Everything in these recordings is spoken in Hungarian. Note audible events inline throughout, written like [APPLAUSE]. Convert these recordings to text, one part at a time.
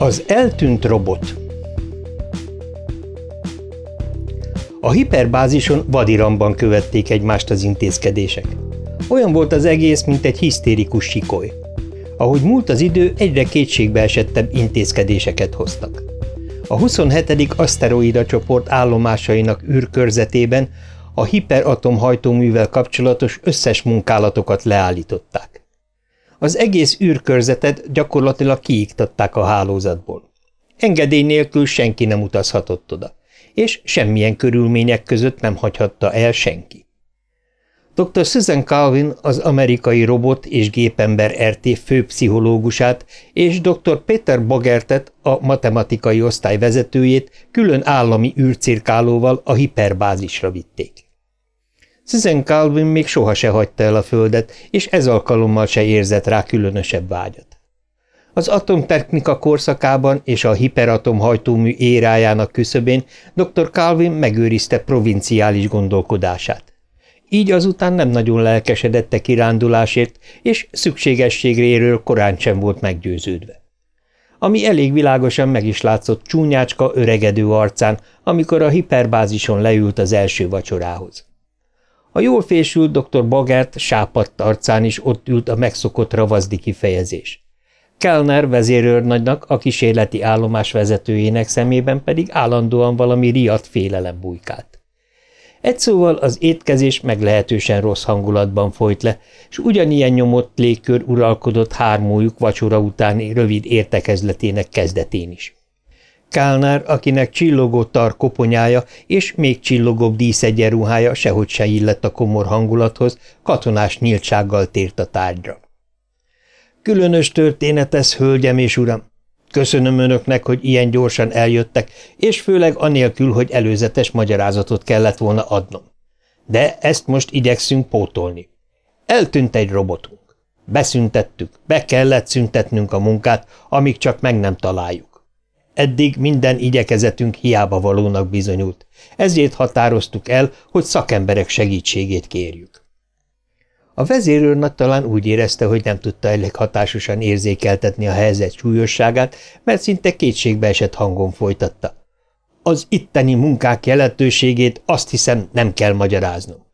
Az eltűnt robot A hiperbázison vadiramban követték egymást az intézkedések. Olyan volt az egész, mint egy hisztérikus sikoly. Ahogy múlt az idő, egyre kétségbe esettebb intézkedéseket hoztak. A 27. aszteroida csoport állomásainak űrkörzetében a hiperatomhajtóművel kapcsolatos összes munkálatokat leállították. Az egész űrkörzetet gyakorlatilag kiiktatták a hálózatból. Engedély nélkül senki nem utazhatott oda, és semmilyen körülmények között nem hagyhatta el senki. Dr. Susan Calvin az amerikai robot és gépember RT főpszichológusát és dr. Peter Bogertet, a matematikai osztály vezetőjét külön állami űrcirkálóval a hiperbázisra vitték. Susan Calvin még soha se hagyta el a földet, és ez alkalommal se érzett rá különösebb vágyat. Az atomtechnika korszakában és a hiperatom hajtómű érájának küszöbén dr. Calvin megőrizte provinciális gondolkodását. Így azután nem nagyon lelkesedette kirándulásért, és szükségességréről korán sem volt meggyőződve. Ami elég világosan meg is látszott csúnyácska öregedő arcán, amikor a hiperbázison leült az első vacsorához. A jól fésült dr. Bagert sápadt arcán is ott ült a megszokott ravazdi kifejezés. Kellner vezérőrnagynak, a kísérleti állomás vezetőjének szemében pedig állandóan valami riadt félelem bujkált. Egy szóval az étkezés meglehetősen rossz hangulatban folyt le, és ugyanilyen nyomott légkör uralkodott hármójuk vacsora utáni rövid értekezletének kezdetén is. Kálnár, akinek csillogó tar koponyája és még csillogóbb díszegyenruhája sehogy se illett a komor hangulathoz, katonás nyíltsággal tért a tárgyra. Különös történet ez, hölgyem és uram. Köszönöm önöknek, hogy ilyen gyorsan eljöttek, és főleg anélkül, hogy előzetes magyarázatot kellett volna adnom. De ezt most igyekszünk pótolni. Eltűnt egy robotunk. Beszüntettük, be kellett szüntetnünk a munkát, amíg csak meg nem találjuk. Eddig minden igyekezetünk hiába valónak bizonyult, ezért határoztuk el, hogy szakemberek segítségét kérjük. A vezérőrnagy talán úgy érezte, hogy nem tudta elég hatásosan érzékeltetni a helyzet súlyosságát, mert szinte kétségbe esett hangon folytatta. Az itteni munkák jelentőségét azt hiszem nem kell magyaráznom.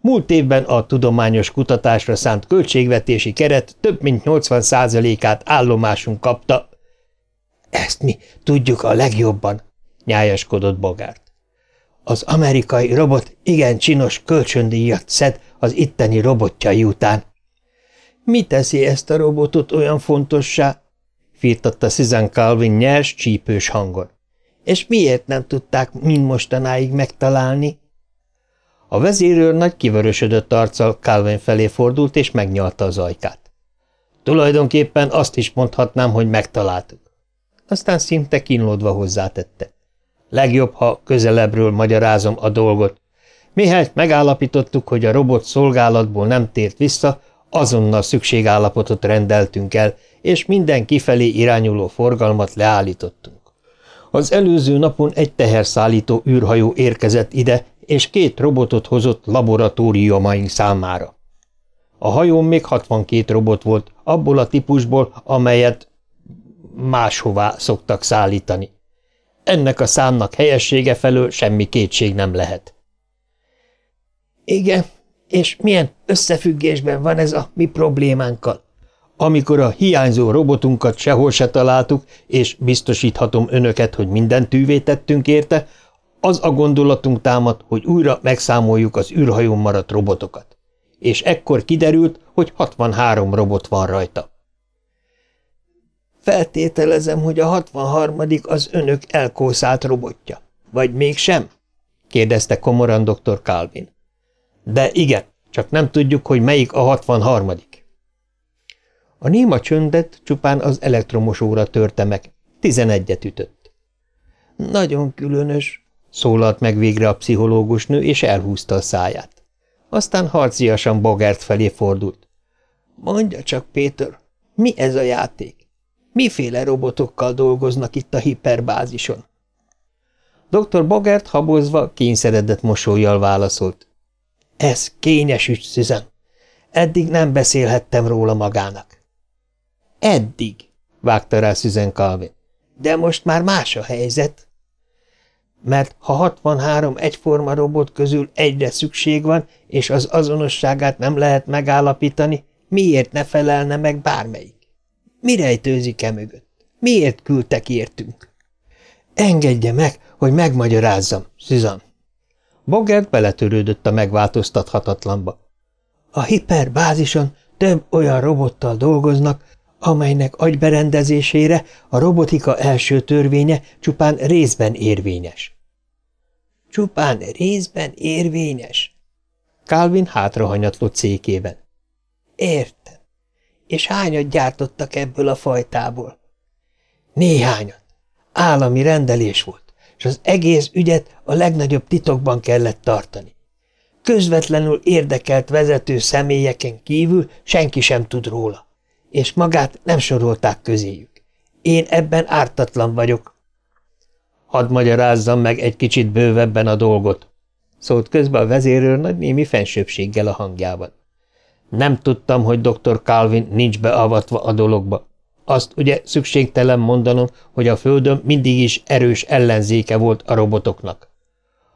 Múlt évben a tudományos kutatásra szánt költségvetési keret több mint 80%-át állomásunk kapta. Ezt mi tudjuk a legjobban, nyájaskodott Bogárt. Az amerikai robot igen csinos kölcsöndíjat szed az itteni robotjai után. Mi teszi ezt a robotot olyan fontossá? firtatta Susan Calvin nyers, csípős hangon. És miért nem tudták mind mostanáig megtalálni? A vezérőr nagy kivörösödött arccal Calvin felé fordult, és megnyalta az ajkát. Tulajdonképpen azt is mondhatnám, hogy megtaláltuk. Aztán szinte kínlódva hozzátette. Legjobb, ha közelebbről magyarázom a dolgot. Mihelyt megállapítottuk, hogy a robot szolgálatból nem tért vissza, azonnal szükségállapotot rendeltünk el, és minden kifelé irányuló forgalmat leállítottunk. Az előző napon egy teherszállító űrhajó érkezett ide, és két robotot hozott laboratóriumaink számára. A hajón még 62 robot volt, abból a típusból, amelyet máshová szoktak szállítani. Ennek a számnak helyessége felől semmi kétség nem lehet. Igen, és milyen összefüggésben van ez a mi problémánkkal? Amikor a hiányzó robotunkat sehol se találtuk, és biztosíthatom önöket, hogy minden tűvé tettünk érte, az a gondolatunk támad, hogy újra megszámoljuk az űrhajón maradt robotokat. És ekkor kiderült, hogy 63 robot van rajta. Feltételezem, hogy a 63 az önök elkószált robotja. Vagy mégsem? kérdezte komoran dr. Calvin. De igen, csak nem tudjuk, hogy melyik a 63 A néma csöndet csupán az elektromos óra törte meg. Tizenegyet ütött. Nagyon különös, szólalt meg végre a pszichológus nő, és elhúzta a száját. Aztán harciasan Bogert felé fordult. Mondja csak, Péter, mi ez a játék? Miféle robotokkal dolgoznak itt a hiperbázison? Dr. Bogert habozva kényszeredett mosolyjal válaszolt. Ez kényes ügy, Susan. Eddig nem beszélhettem róla magának. Eddig, vágta rá Susan Calvin. De most már más a helyzet. Mert ha 63 egyforma robot közül egyre szükség van, és az azonosságát nem lehet megállapítani, miért ne felelne meg bármelyik? Mi rejtőzik-e mögött? Miért küldtek értünk? Engedje meg, hogy megmagyarázzam, Susan. Bogert beletörődött a megváltoztathatatlanba. A hiperbázison több olyan robottal dolgoznak, amelynek agyberendezésére a robotika első törvénye csupán részben érvényes. Csupán részben érvényes? Calvin hátrahanyatlott székében. Értem. És hányat gyártottak ebből a fajtából? Néhányat. Állami rendelés volt, és az egész ügyet a legnagyobb titokban kellett tartani. Közvetlenül érdekelt vezető személyeken kívül senki sem tud róla, és magát nem sorolták közéjük. Én ebben ártatlan vagyok. Hadd magyarázzam meg egy kicsit bővebben a dolgot, szólt közben a vezérőr nagy némi fensőbséggel a hangjában. Nem tudtam, hogy dr. Calvin nincs beavatva a dologba. Azt ugye szükségtelen mondanom, hogy a Földön mindig is erős ellenzéke volt a robotoknak.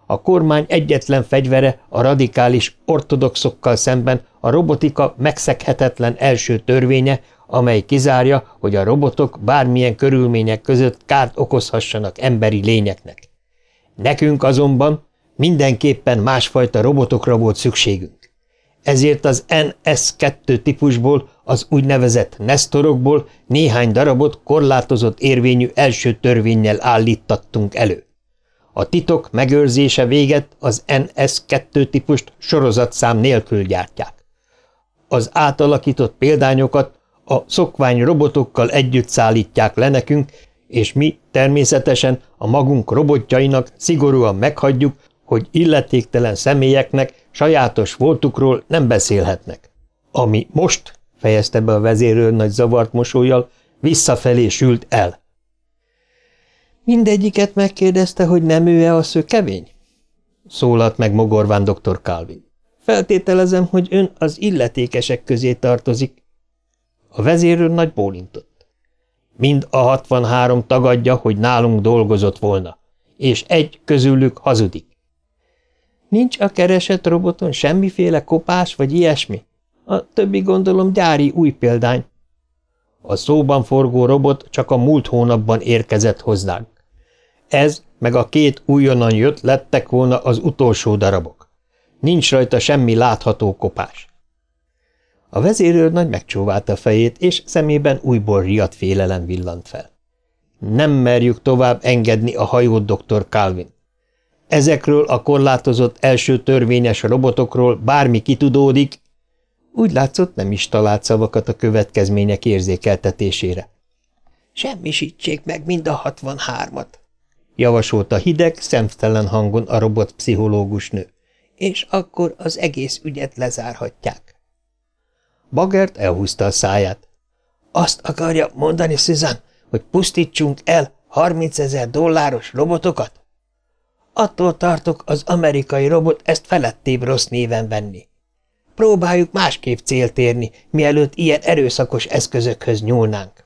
A kormány egyetlen fegyvere a radikális ortodoxokkal szemben a robotika megszeghetetlen első törvénye, amely kizárja, hogy a robotok bármilyen körülmények között kárt okozhassanak emberi lényeknek. Nekünk azonban mindenképpen másfajta robotokra volt szükségünk. Ezért az NS-2 típusból, az úgynevezett Nestorokból néhány darabot korlátozott érvényű első törvényel állítattunk elő. A titok megőrzése véget az NS2 típust sorozatszám nélkül gyártják. Az átalakított példányokat a szokvány robotokkal együtt szállítják le nekünk, és mi természetesen a magunk robotjainak szigorúan meghagyjuk, hogy illetéktelen személyeknek sajátos voltukról nem beszélhetnek. Ami most, fejezte be a vezérőr nagy zavart mosolyjal, visszafelé sült el. Mindegyiket megkérdezte, hogy nem ő-e a szökevény? Szólalt meg mogorván dr. Calvin. Feltételezem, hogy ön az illetékesek közé tartozik. A vezérőr nagy bólintott. Mind a 63 tagadja, hogy nálunk dolgozott volna, és egy közülük hazudik. Nincs a keresett roboton semmiféle kopás vagy ilyesmi? A többi gondolom gyári új példány. A szóban forgó robot csak a múlt hónapban érkezett hozzánk. Ez meg a két újonnan jött lettek volna az utolsó darabok. Nincs rajta semmi látható kopás. A vezérőr nagy megcsóválta fejét, és szemében újból riadt félelem villant fel. Nem merjük tovább engedni a hajót, dr. Calvin. Ezekről a korlátozott első törvényes robotokról bármi kitudódik, úgy látszott nem is talált szavakat a következmények érzékeltetésére. Semmisítsék meg mind a hatvanhármat, javasolta hideg, szemtelen hangon a robot pszichológus nő, és akkor az egész ügyet lezárhatják. Bagert elhúzta a száját. Azt akarja mondani, Susan, hogy pusztítsunk el 30 ezer dolláros robotokat? Attól tartok, az amerikai robot ezt felettébb rossz néven venni. Próbáljuk másképp célt érni, mielőtt ilyen erőszakos eszközökhöz nyúlnánk.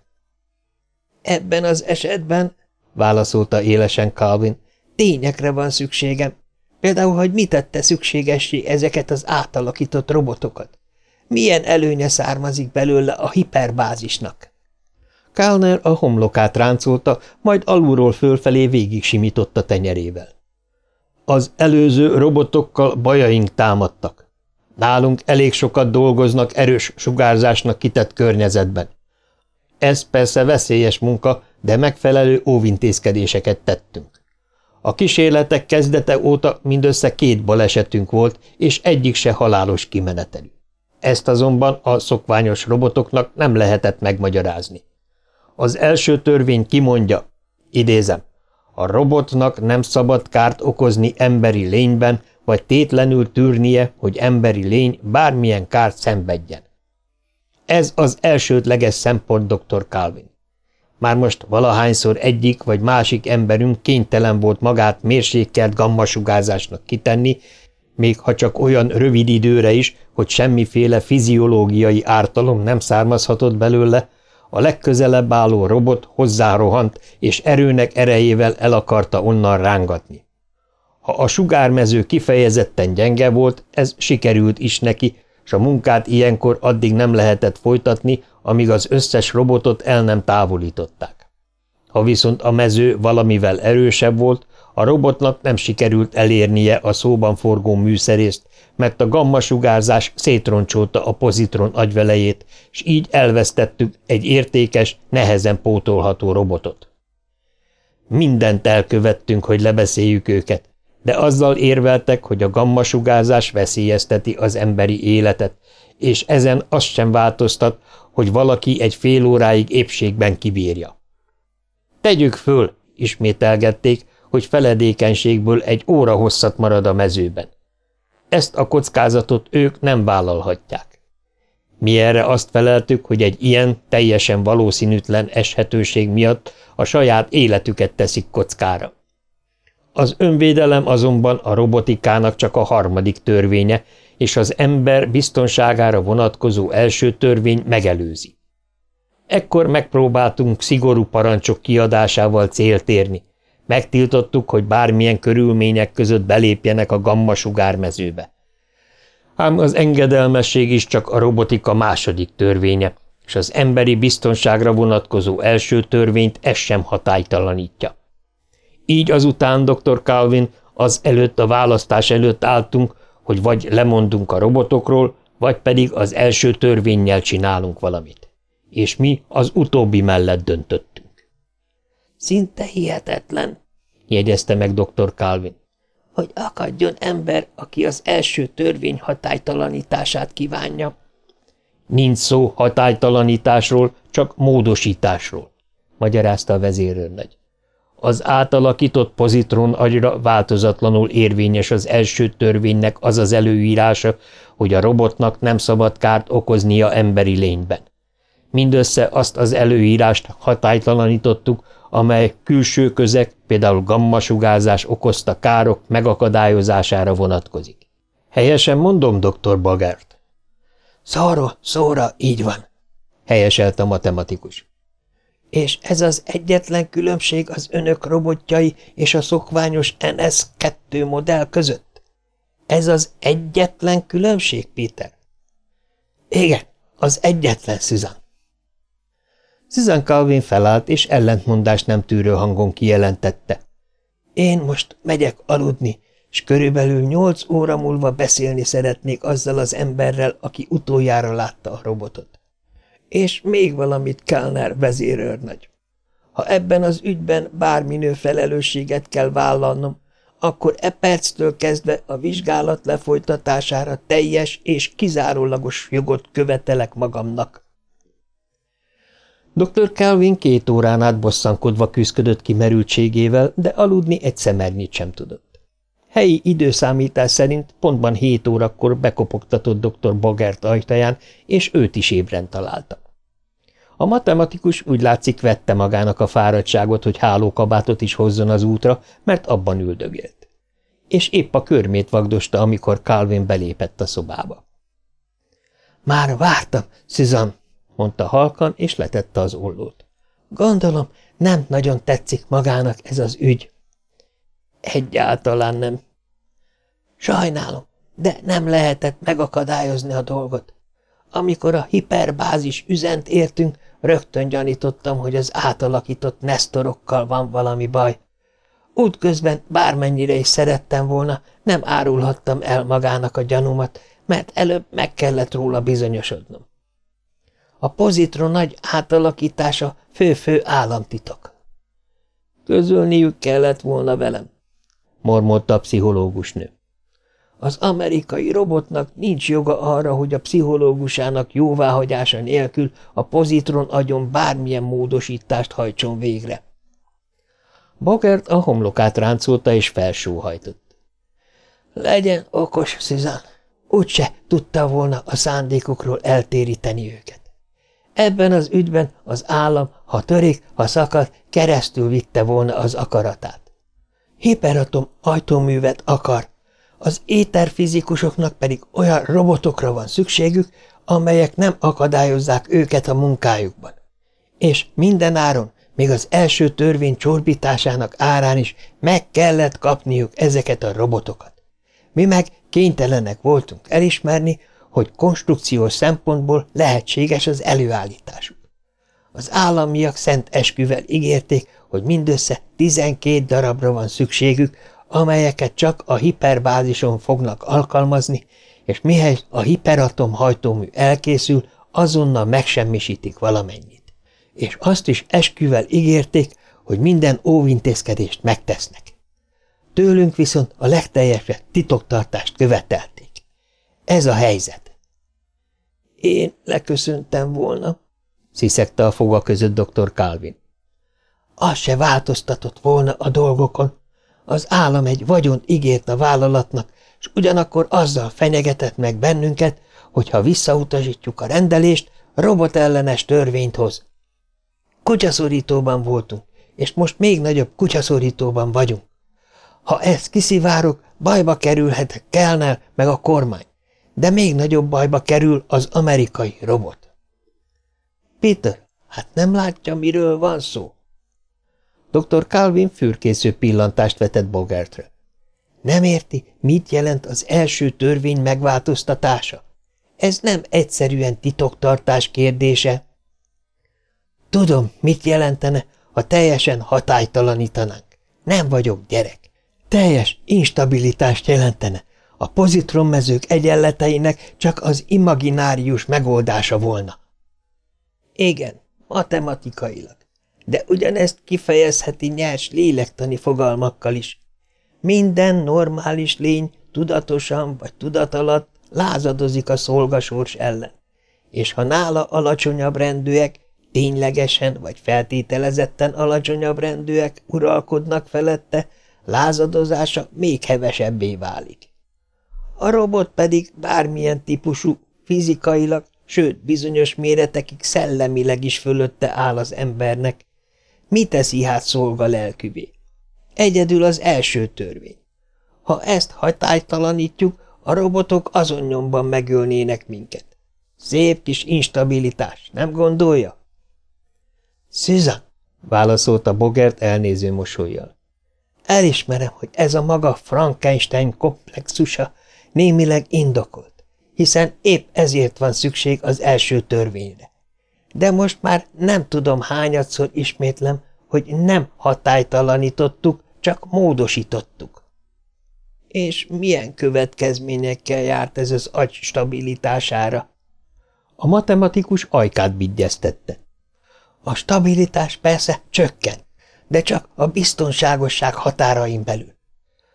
Ebben az esetben, válaszolta élesen Calvin, tényekre van szükségem. Például, hogy mit tette szükségessé ezeket az átalakított robotokat. Milyen előnye származik belőle a hiperbázisnak? Kálner a homlokát ráncolta, majd alulról fölfelé végig simította tenyerével. Az előző robotokkal bajaink támadtak. Nálunk elég sokat dolgoznak erős sugárzásnak kitett környezetben. Ez persze veszélyes munka, de megfelelő óvintézkedéseket tettünk. A kísérletek kezdete óta mindössze két balesetünk volt, és egyik se halálos kimenetelű. Ezt azonban a szokványos robotoknak nem lehetett megmagyarázni. Az első törvény kimondja, idézem, a robotnak nem szabad kárt okozni emberi lényben, vagy tétlenül tűrnie, hogy emberi lény bármilyen kárt szenvedjen. Ez az elsődleges szempont, dr. Calvin. Már most valahányszor egyik vagy másik emberünk kénytelen volt magát mérsékelt gammasugárzásnak kitenni, még ha csak olyan rövid időre is, hogy semmiféle fiziológiai ártalom nem származhatott belőle, A legközelebb álló robot hozzárohant, és erőnek erejével el akarta onnan rángatni. Ha a sugármező kifejezetten gyenge volt, ez sikerült is neki, s a munkát ilyenkor addig nem lehetett folytatni, amíg az összes robotot el nem távolították. Ha viszont a mező valamivel erősebb volt, a robotnak nem sikerült elérnie a szóban forgó műszerészt, mert a gamma-sugárzás szétroncsolta a pozitron agyvelejét, és így elvesztettük egy értékes, nehezen pótolható robotot. Mindent elkövettünk, hogy lebeszéljük őket, de azzal érveltek, hogy a gammasugárzás veszélyezteti az emberi életet, és ezen azt sem változtat, hogy valaki egy fél óráig épségben kibírja. Tegyük föl, ismételgették, hogy feledékenységből egy óra hosszat marad a mezőben. Ezt a kockázatot ők nem vállalhatják. Mi erre azt feleltük, hogy egy ilyen, teljesen valószínűtlen eshetőség miatt a saját életüket teszik kockára. Az önvédelem azonban a robotikának csak a harmadik törvénye, és az ember biztonságára vonatkozó első törvény megelőzi. Ekkor megpróbáltunk szigorú parancsok kiadásával célt érni. Megtiltottuk, hogy bármilyen körülmények között belépjenek a gamma sugármezőbe. Ám az engedelmesség is csak a robotika második törvénye, és az emberi biztonságra vonatkozó első törvényt ez sem hatálytalanítja. Így azután, dr. Calvin, az előtt a választás előtt álltunk, hogy vagy lemondunk a robotokról, vagy pedig az első törvényel csinálunk valamit. És mi az utóbbi mellett döntöttünk. Szinte hihetetlen, jegyezte meg dr. Calvin, hogy akadjon ember, aki az első törvény hatálytalanítását kívánja. Nincs szó hatálytalanításról, csak módosításról, magyarázta a vezérőrnagy. Az átalakított pozitron agyra változatlanul érvényes az első törvénynek az az előírása, hogy a robotnak nem szabad kárt okoznia emberi lényben. Mindössze azt az előírást hatálytalanítottuk, amely külső közek, például gammasugárzás okozta károk megakadályozására vonatkozik. Helyesen mondom, dr. Bagert? Szóra, szóra, így van, helyeselt a matematikus. És ez az egyetlen különbség az önök robotjai és a szokványos NS-2 modell között? Ez az egyetlen különbség, Peter? Igen, az egyetlen, Susan. Susan Calvin felállt, és ellentmondást nem tűrő hangon kijelentette. Én most megyek aludni, és körülbelül nyolc óra múlva beszélni szeretnék azzal az emberrel, aki utoljára látta a robotot. És még valamit Kellner vezérőrnagy. Ha ebben az ügyben bárminő felelősséget kell vállalnom, akkor e perctől kezdve a vizsgálat lefolytatására teljes és kizárólagos jogot követelek magamnak. Dr. Calvin két órán át bosszankodva küzdött ki merültségével, de aludni egy szemernyit sem tudott. Helyi időszámítás szerint pontban hét órakor bekopogtatott dr. Bogert ajtaján, és őt is ébren találta. A matematikus úgy látszik vette magának a fáradtságot, hogy hálókabátot is hozzon az útra, mert abban üldögélt. És épp a körmét vagdosta, amikor Calvin belépett a szobába. – Már vártam, Susan! Mondta halkan, és letette az ollót. Gondolom, nem nagyon tetszik magának ez az ügy. Egyáltalán nem. Sajnálom, de nem lehetett megakadályozni a dolgot. Amikor a hiperbázis üzent értünk, rögtön gyanítottam, hogy az átalakított nesztorokkal van valami baj. Útközben bármennyire is szerettem volna, nem árulhattam el magának a gyanúmat, mert előbb meg kellett róla bizonyosodnom. A pozitron nagy átalakítása fő-fő államtitok. Közölniük kellett volna velem, mormolta a pszichológusnő. Az amerikai robotnak nincs joga arra, hogy a pszichológusának jóváhagyása nélkül a pozitron agyon bármilyen módosítást hajtson végre. Bogert a homlokát ráncolta és felsóhajtott. Legyen okos, Susan. Úgyse tudta volna a szándékokról eltéríteni őket. Ebben az ügyben az állam, ha törik, ha szakad, keresztül vitte volna az akaratát. Hiperatom ajtóművet akar, az éterfizikusoknak pedig olyan robotokra van szükségük, amelyek nem akadályozzák őket a munkájukban. És minden áron, még az első törvény csorbításának árán is meg kellett kapniuk ezeket a robotokat. Mi meg kénytelenek voltunk elismerni, hogy konstrukciós szempontból lehetséges az előállításuk. Az államiak szent esküvel ígérték, hogy mindössze 12 darabra van szükségük, amelyeket csak a hiperbázison fognak alkalmazni, és mihely a hiperatom hajtómű elkészül, azonnal megsemmisítik valamennyit. És azt is esküvel ígérték, hogy minden óvintézkedést megtesznek. Tőlünk viszont a legteljesebb titoktartást követelték. Ez a helyzet. Én leköszöntem volna, sziszegte a foga között dr. Calvin. Az se változtatott volna a dolgokon. Az állam egy vagyont ígért a vállalatnak, és ugyanakkor azzal fenyegetett meg bennünket, hogy ha visszautasítjuk a rendelést, robotellenes törvényt hoz. Kutyaszorítóban voltunk, és most még nagyobb kutyaszorítóban vagyunk. Ha ezt kiszivárok, bajba kerülhet Kellner meg a kormány, de még nagyobb bajba kerül az amerikai robot. Peter, hát nem látja, miről van szó? Dr. Calvin fürkésző pillantást vetett Bogertre. Nem érti, mit jelent az első törvény megváltoztatása? Ez nem egyszerűen titoktartás kérdése. Tudom, mit jelentene, ha teljesen hatálytalanítanánk. Nem vagyok gyerek. Teljes instabilitást jelentene. A pozitrommezők egyenleteinek csak az imaginárius megoldása volna. Igen, matematikailag. De ugyanezt kifejezheti nyers lélektani fogalmakkal is. Minden normális lény tudatosan vagy tudat alatt lázadozik a szolgasors ellen, és ha nála alacsonyabb rendűek, ténylegesen vagy feltételezetten alacsonyabb rendűek uralkodnak felette, lázadozása még hevesebbé válik. A robot pedig bármilyen típusú, fizikailag, sőt bizonyos méretekig szellemileg is fölötte áll az embernek. Mi teszi hát szolga lelküvé? Egyedül az első törvény. Ha ezt hatálytalanítjuk, a robotok azon nyomban megölnének minket. Szép kis instabilitás, nem gondolja? Susan, válaszolta Bogert elnéző mosolyjal. Elismerem, hogy ez a maga Frankenstein komplexusa némileg indokolt, hiszen épp ezért van szükség az első törvényre. De most már nem tudom hányadszor ismétlem, hogy nem hatálytalanítottuk, csak módosítottuk. És milyen következményekkel járt ez az agy stabilitására? A matematikus ajkát bigyeztette. A stabilitás persze csökken, de csak a biztonságosság határain belül.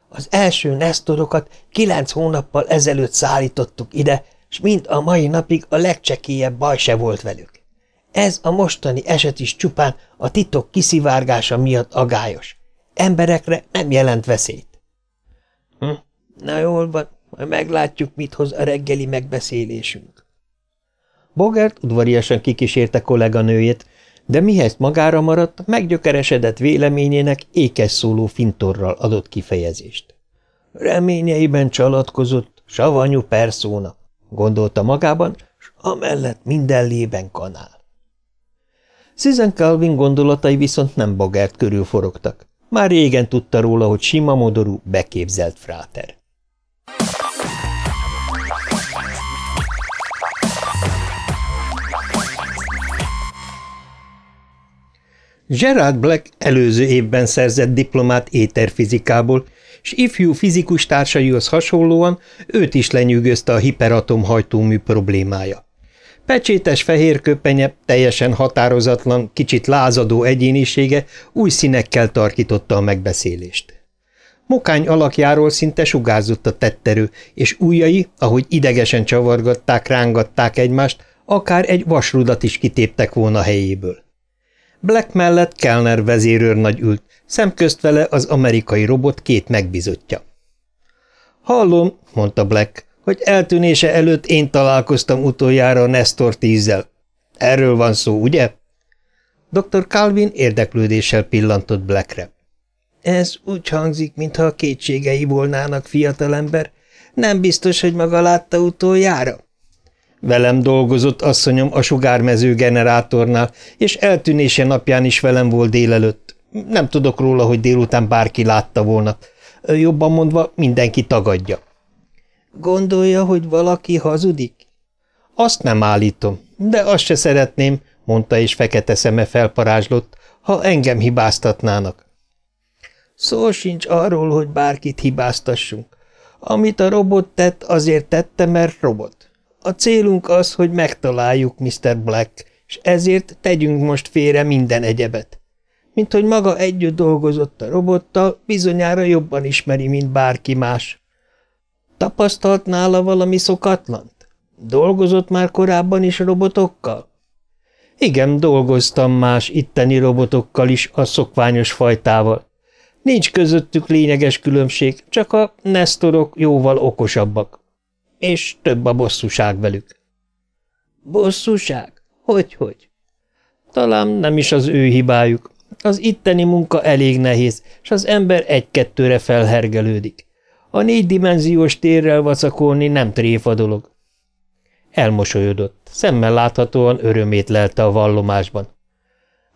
Az első nesztorokat kilenc hónappal ezelőtt szállítottuk ide, s mind a mai napig a legcsekélyebb baj se volt velük. Ez a mostani eset is csupán a titok kiszivárgása miatt agályos. Emberekre nem jelent veszélyt. Hm, na jól van, majd meglátjuk, mit hoz a reggeli megbeszélésünk. Bogert udvariasan kikísérte kolléganőjét, de mihez magára maradt, meggyökeresedett véleményének ékes szóló fintorral adott kifejezést. Reményeiben csalatkozott, savanyú perszóna, gondolta magában, s amellett minden lében kanál. Susan Calvin gondolatai viszont nem Bogert körül forogtak. Már régen tudta róla, hogy sima modorú, beképzelt fráter. Gerard Black előző évben szerzett diplomát éterfizikából, és ifjú fizikus társaihoz hasonlóan őt is lenyűgözte a hiperatomhajtómű problémája. Pecsétes fehér köpenye, teljesen határozatlan, kicsit lázadó egyénisége új színekkel tarkította a megbeszélést. Mokány alakjáról szinte sugárzott a tetterő, és ujjai, ahogy idegesen csavargatták, rángatták egymást, akár egy vasrudat is kitéptek volna helyéből. Black mellett Kellner vezérőrnagy ült, szemközt vele az amerikai robot két megbizotja. – Hallom, mondta Black, hogy eltűnése előtt én találkoztam utoljára a Nestor tízzel. Erről van szó, ugye? Dr. Calvin érdeklődéssel pillantott Blackre. Ez úgy hangzik, mintha a kétségei volnának, fiatalember. Nem biztos, hogy maga látta utoljára? Velem dolgozott asszonyom a sugármező generátornál, és eltűnése napján is velem volt délelőtt. Nem tudok róla, hogy délután bárki látta volna. Jobban mondva, mindenki tagadja. Gondolja, hogy valaki hazudik? Azt nem állítom, de azt se szeretném, mondta, és fekete szeme felparázslott, ha engem hibáztatnának. Szó sincs arról, hogy bárkit hibáztassunk. Amit a robot tett, azért tette, mert robot. A célunk az, hogy megtaláljuk Mr. Black, és ezért tegyünk most félre minden egyebet. Mint hogy maga együtt dolgozott a robottal, bizonyára jobban ismeri, mint bárki más. Tapasztalt nála valami szokatlant? Dolgozott már korábban is robotokkal? Igen, dolgoztam más itteni robotokkal is a szokványos fajtával. Nincs közöttük lényeges különbség, csak a nesztorok jóval okosabbak. És több a bosszúság velük. Bosszúság? Hogy-hogy? Talán nem is az ő hibájuk. Az itteni munka elég nehéz, és az ember egy-kettőre felhergelődik. A négydimenziós térrel vacakolni nem tréfa dolog. Elmosolyodott, szemmel láthatóan örömét lelte a vallomásban.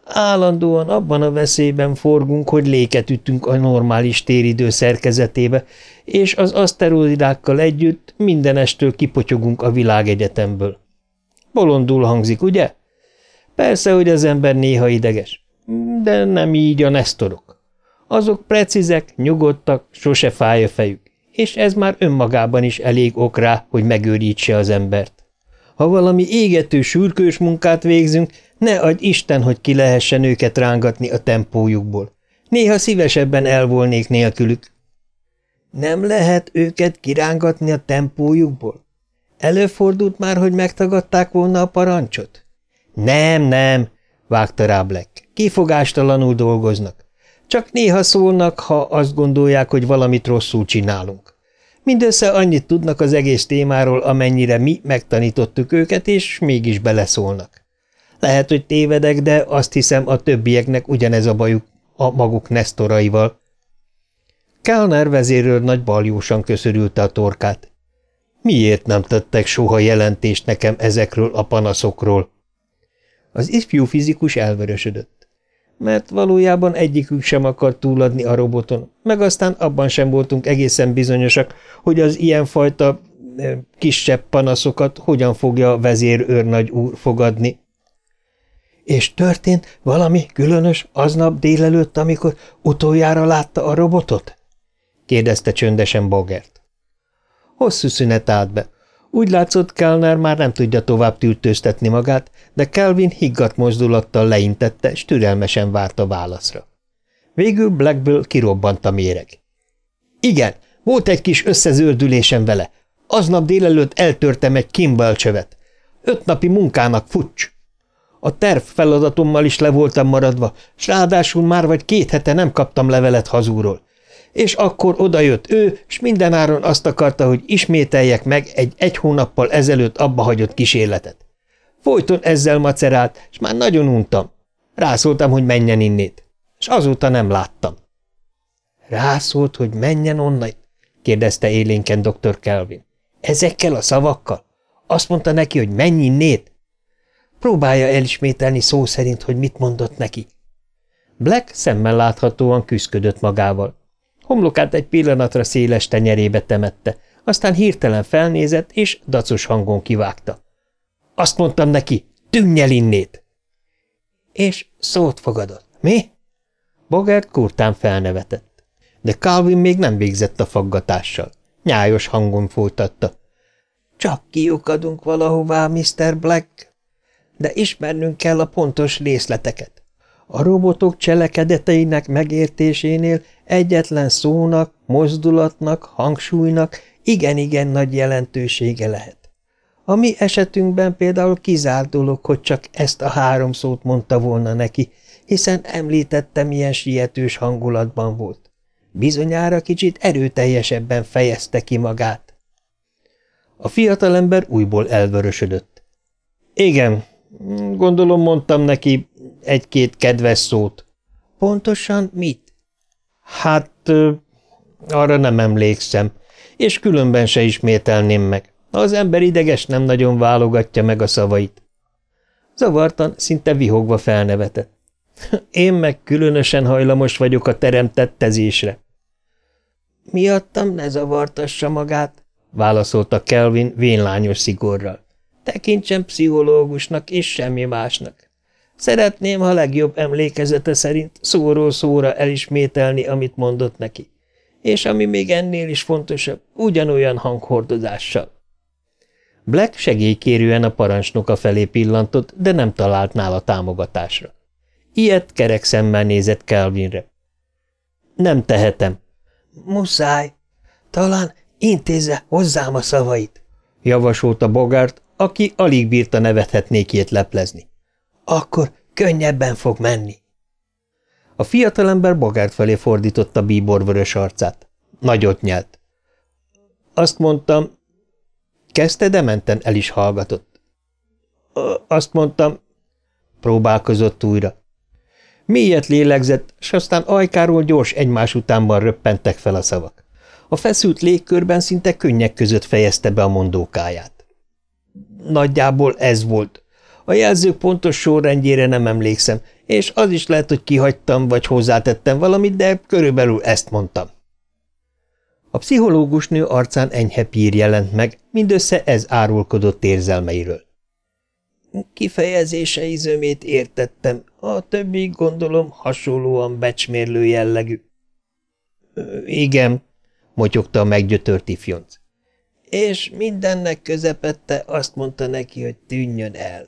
Állandóan abban a veszélyben forgunk, hogy léket ütünk a normális téridő szerkezetébe, és az aszteroidákkal együtt mindenestől kipotyogunk a világegyetemből. Bolondul hangzik, ugye? Persze, hogy az ember néha ideges, de nem így a nesztorok. Azok precízek, nyugodtak, sose fáj a fejük, és ez már önmagában is elég ok rá, hogy megőrítse az embert. Ha valami égető, sürkős munkát végzünk, ne adj Isten, hogy ki lehessen őket rángatni a tempójukból. Néha szívesebben elvolnék nélkülük. Nem lehet őket kirángatni a tempójukból? Előfordult már, hogy megtagadták volna a parancsot? Nem, nem, vágta rá Black. Kifogástalanul dolgoznak. Csak néha szólnak, ha azt gondolják, hogy valamit rosszul csinálunk. Mindössze annyit tudnak az egész témáról, amennyire mi megtanítottuk őket, és mégis beleszólnak. Lehet, hogy tévedek, de azt hiszem, a többieknek ugyanez a bajuk a maguk nesztoraival. Kellner vezérről nagy baljósan köszörülte a torkát. Miért nem tettek soha jelentést nekem ezekről a panaszokról? Az ifjú fizikus elvörösödött. Mert valójában egyikük sem akart túladni a roboton, meg aztán abban sem voltunk egészen bizonyosak, hogy az ilyenfajta e, kisebb panaszokat hogyan fogja a vezér őrnagy úr fogadni. És történt valami különös aznap délelőtt, amikor utoljára látta a robotot? kérdezte csöndesen Bogert. Hosszú szünet állt be. Úgy látszott, Kellner már nem tudja tovább tűrtőztetni magát, de Kelvin higgadt mozdulattal leintette, és türelmesen várta válaszra. Végül Blackből kirobbant a méreg. Igen, volt egy kis összezördülésem vele. Aznap délelőtt eltörtem egy Kimball csövet. Öt napi munkának fucs. A terv feladatommal is le voltam maradva, s ráadásul már vagy két hete nem kaptam levelet hazúról. És akkor odajött ő, s mindenáron azt akarta, hogy ismételjek meg egy egy hónappal ezelőtt abba hagyott kísérletet. Folyton ezzel macerált, és már nagyon untam. Rászóltam, hogy menjen innét, és azóta nem láttam. Rászólt, hogy menjen onnait? kérdezte élénken dr. Kelvin. Ezekkel a szavakkal? Azt mondta neki, hogy menj innét? Próbálja elismételni szó szerint, hogy mit mondott neki. Black szemmel láthatóan küzdködött magával. Homlokát egy pillanatra széles tenyerébe temette, aztán hirtelen felnézett, és dacos hangon kivágta. Azt mondtam neki, tűnj el innét! És szót fogadott. Mi? Bogert kurtán felnevetett. De Calvin még nem végzett a faggatással. Nyájos hangon folytatta. Csak kiukadunk valahová, Mr. Black. De ismernünk kell a pontos részleteket. A robotok cselekedeteinek megértésénél egyetlen szónak, mozdulatnak, hangsúlynak igen-igen nagy jelentősége lehet. A mi esetünkben például kizárt dolog, hogy csak ezt a három szót mondta volna neki, hiszen említettem, milyen sietős hangulatban volt. Bizonyára kicsit erőteljesebben fejezte ki magát. A fiatalember újból elvörösödött. Igen, gondolom mondtam neki egy-két kedves szót. Pontosan mit? Hát, arra nem emlékszem, és különben se ismételném meg. Az ember ideges nem nagyon válogatja meg a szavait. Zavartan, szinte vihogva felnevetett. [LAUGHS] Én meg különösen hajlamos vagyok a teremtettezésre. Miattam ne zavartassa magát, válaszolta Kelvin vénlányos szigorral. Tekintsen pszichológusnak és semmi másnak. Szeretném, ha legjobb emlékezete szerint szóról szóra elismételni, amit mondott neki. És ami még ennél is fontosabb, ugyanolyan hanghordozással. Black segélykérően a parancsnoka felé pillantott, de nem talált nála támogatásra. Ilyet kerek szemmel nézett Kelvinre. Nem tehetem. Muszáj. Talán intézze hozzám a szavait, javasolta Bogart, aki alig bírta nevethetnékét leplezni. Akkor könnyebben fog menni. A fiatalember Bogart felé fordította bíborvörös arcát. Nagyot nyelt. Azt mondtam, kezdte, de menten el is hallgatott. Azt mondtam, próbálkozott újra. Mélyet lélegzett, s aztán ajkáról gyors egymás utánban röppentek fel a szavak. A feszült légkörben szinte könnyek között fejezte be a mondókáját. Nagyjából ez volt. A jelzők pontos sorrendjére nem emlékszem, és az is lehet, hogy kihagytam, vagy hozzátettem valamit, de körülbelül ezt mondtam. A pszichológus nő arcán enyhe pír jelent meg, mindössze ez árulkodott érzelmeiről. Kifejezései zömét értettem, a többi gondolom hasonlóan becsmérlő jellegű. Igen, motyogta a meggyötört ifjonc. És mindennek közepette azt mondta neki, hogy tűnjön el.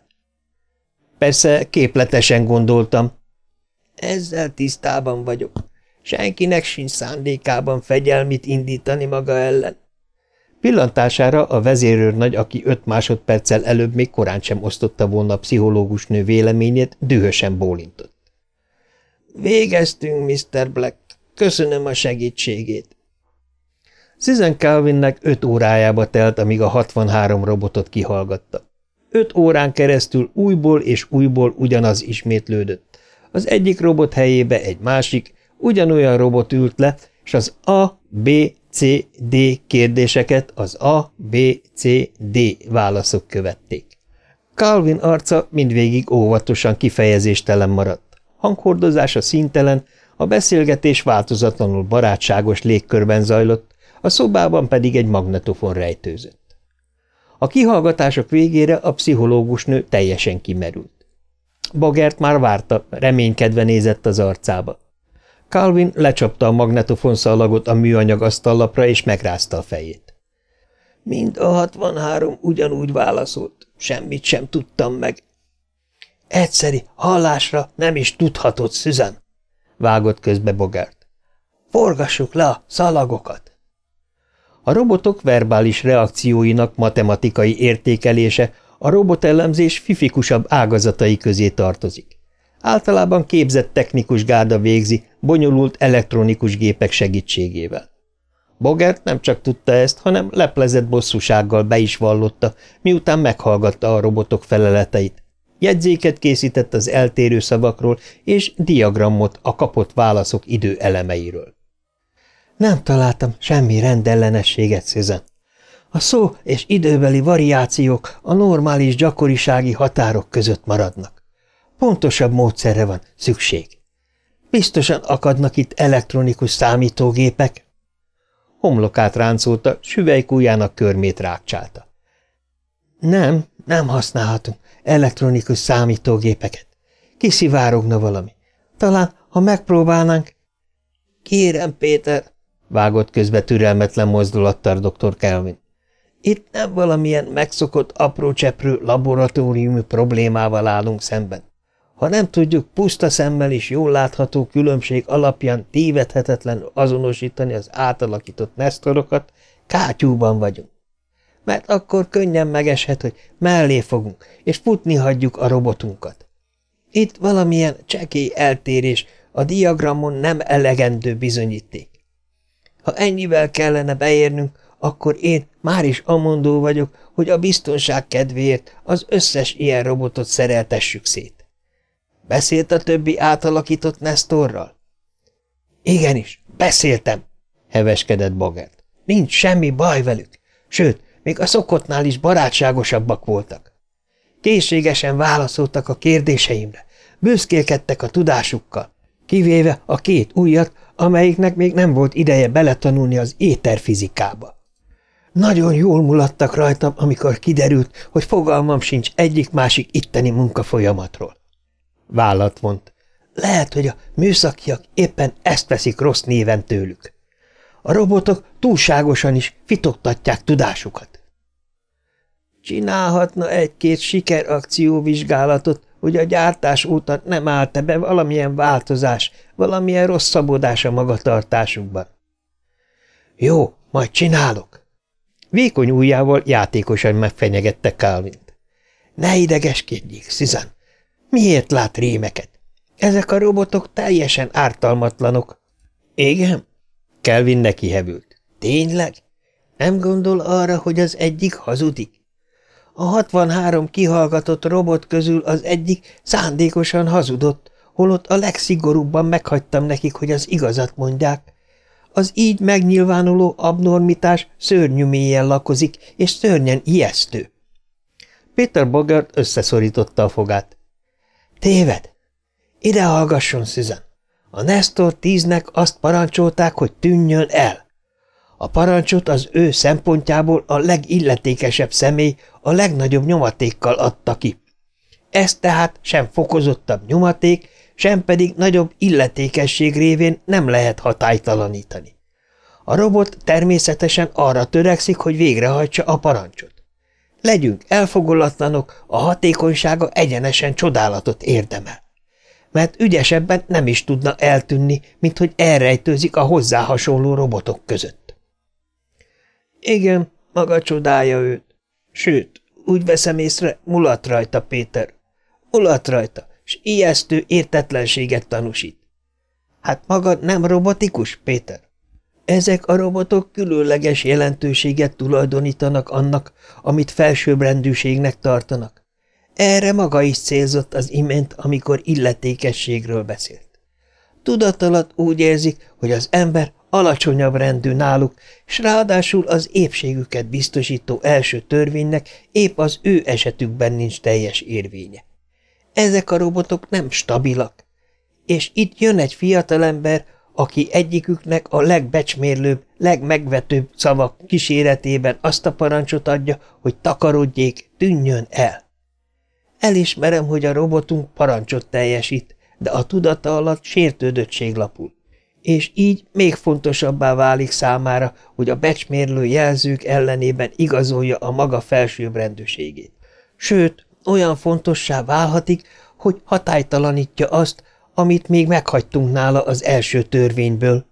Persze képletesen gondoltam. Ezzel tisztában vagyok. Senkinek sincs szándékában fegyelmit indítani maga ellen. Pillantására a vezérőrnagy, aki öt másodperccel előbb még korán sem osztotta volna a pszichológus nő véleményét, dühösen bólintott. Végeztünk, Mr. Black. Köszönöm a segítségét. Susan Calvinnek öt órájába telt, amíg a 63 robotot kihallgatta. Öt órán keresztül újból és újból ugyanaz ismétlődött. Az egyik robot helyébe egy másik, ugyanolyan robot ült le, és az A, B, C, D kérdéseket az A, B, C, D válaszok követték. Calvin arca mindvégig óvatosan kifejezéstelen maradt. Hanghordozása szintelen, a beszélgetés változatlanul barátságos légkörben zajlott, a szobában pedig egy magnetofon rejtőzött. A kihallgatások végére a pszichológus nő teljesen kimerült. Bagert már várta, reménykedve nézett az arcába. Calvin lecsapta a magnetofon szalagot a műanyag asztallapra, és megrázta a fejét. Mind a hatvanhárom ugyanúgy válaszolt, semmit sem tudtam meg. Egyszeri hallásra nem is tudhatod, Susan, vágott közbe Bogart. Forgassuk le a szalagokat. A robotok verbális reakcióinak matematikai értékelése a robotellemzés fifikusabb ágazatai közé tartozik. Általában képzett technikus gárda végzi, bonyolult elektronikus gépek segítségével. Bogert nem csak tudta ezt, hanem leplezett bosszúsággal be is vallotta, miután meghallgatta a robotok feleleteit. Jegyzéket készített az eltérő szavakról, és diagramot a kapott válaszok idő elemeiről. Nem találtam semmi rendellenességet, Susan. A szó és időbeli variációk a normális gyakorisági határok között maradnak. Pontosabb módszerre van szükség. Biztosan akadnak itt elektronikus számítógépek. Homlokát ráncolta, süvelykújának körmét rákcsálta. Nem, nem használhatunk elektronikus számítógépeket. Kiszivárogna valami. Talán, ha megpróbálnánk... Kérem, Péter, vágott közbe türelmetlen mozdulattal dr. Kelvin. Itt nem valamilyen megszokott aprócseprő laboratóriumi problémával állunk szemben. Ha nem tudjuk puszta szemmel is jól látható különbség alapján tévedhetetlen azonosítani az átalakított nesztorokat, kátyúban vagyunk. Mert akkor könnyen megeshet, hogy mellé fogunk, és futni hagyjuk a robotunkat. Itt valamilyen csekély eltérés, a diagramon nem elegendő bizonyíték. Ha ennyivel kellene beérnünk, akkor én már is amondó vagyok, hogy a biztonság kedvéért az összes ilyen robotot szereltessük szét. Beszélt a többi átalakított Nestorral? Igenis, beszéltem, heveskedett Bogert. Nincs semmi baj velük, sőt, még a szokottnál is barátságosabbak voltak. Készségesen válaszoltak a kérdéseimre, büszkélkedtek a tudásukkal, kivéve a két újat, amelyiknek még nem volt ideje beletanulni az éterfizikába. Nagyon jól mulattak rajtam, amikor kiderült, hogy fogalmam sincs egyik-másik itteni munkafolyamatról. Vállat vont. Lehet, hogy a műszakiak éppen ezt veszik rossz néven tőlük. A robotok túlságosan is fitoktatják tudásukat. Csinálhatna egy-két vizsgálatot, hogy a gyártás óta nem állt -e be valamilyen változás, valamilyen rosszabbodás a magatartásukban. Jó, majd csinálok. Vékony ujjával játékosan megfenyegette Calvint. Ne idegeskedjék, Susan. Miért lát rémeket? Ezek a robotok teljesen ártalmatlanok. Igen? Kelvin nekihevült. Tényleg? Nem gondol arra, hogy az egyik hazudik? A 63 kihallgatott robot közül az egyik szándékosan hazudott, holott a legszigorúbban meghagytam nekik, hogy az igazat mondják. Az így megnyilvánuló abnormitás szörnyű mélyen lakozik, és szörnyen ijesztő. Peter Bogart összeszorította a fogát. Téved! Ide hallgasson, Susan! A Nestor tíznek azt parancsolták, hogy tűnjön el. A parancsot az ő szempontjából a legilletékesebb személy a legnagyobb nyomatékkal adta ki. Ez tehát sem fokozottabb nyomaték, sem pedig nagyobb illetékesség révén nem lehet hatálytalanítani. A robot természetesen arra törekszik, hogy végrehajtsa a parancsot. Legyünk elfogulatlanok, a hatékonysága egyenesen csodálatot érdemel. Mert ügyesebben nem is tudna eltűnni, mint hogy elrejtőzik a hozzá hasonló robotok között. Igen, maga csodálja őt. Sőt, úgy veszem észre, mulat rajta, Péter. Mulat rajta, s ijesztő értetlenséget tanúsít. Hát maga nem robotikus, Péter? Ezek a robotok különleges jelentőséget tulajdonítanak annak, amit felsőbbrendűségnek tartanak. Erre maga is célzott az imént, amikor illetékességről beszélt. Tudatalat úgy érzik, hogy az ember alacsonyabb rendű náluk, s ráadásul az épségüket biztosító első törvénynek épp az ő esetükben nincs teljes érvénye. Ezek a robotok nem stabilak, és itt jön egy fiatalember, aki egyiküknek a legbecsmérlőbb, legmegvetőbb szavak kíséretében azt a parancsot adja, hogy takarodjék, tűnjön el. Elismerem, hogy a robotunk parancsot teljesít, de a tudata alatt sértődöttség lapul és így még fontosabbá válik számára, hogy a becsmérlő jelzők ellenében igazolja a maga felsőbbrendűségét. Sőt, olyan fontossá válhatik, hogy hatálytalanítja azt, amit még meghagytunk nála az első törvényből.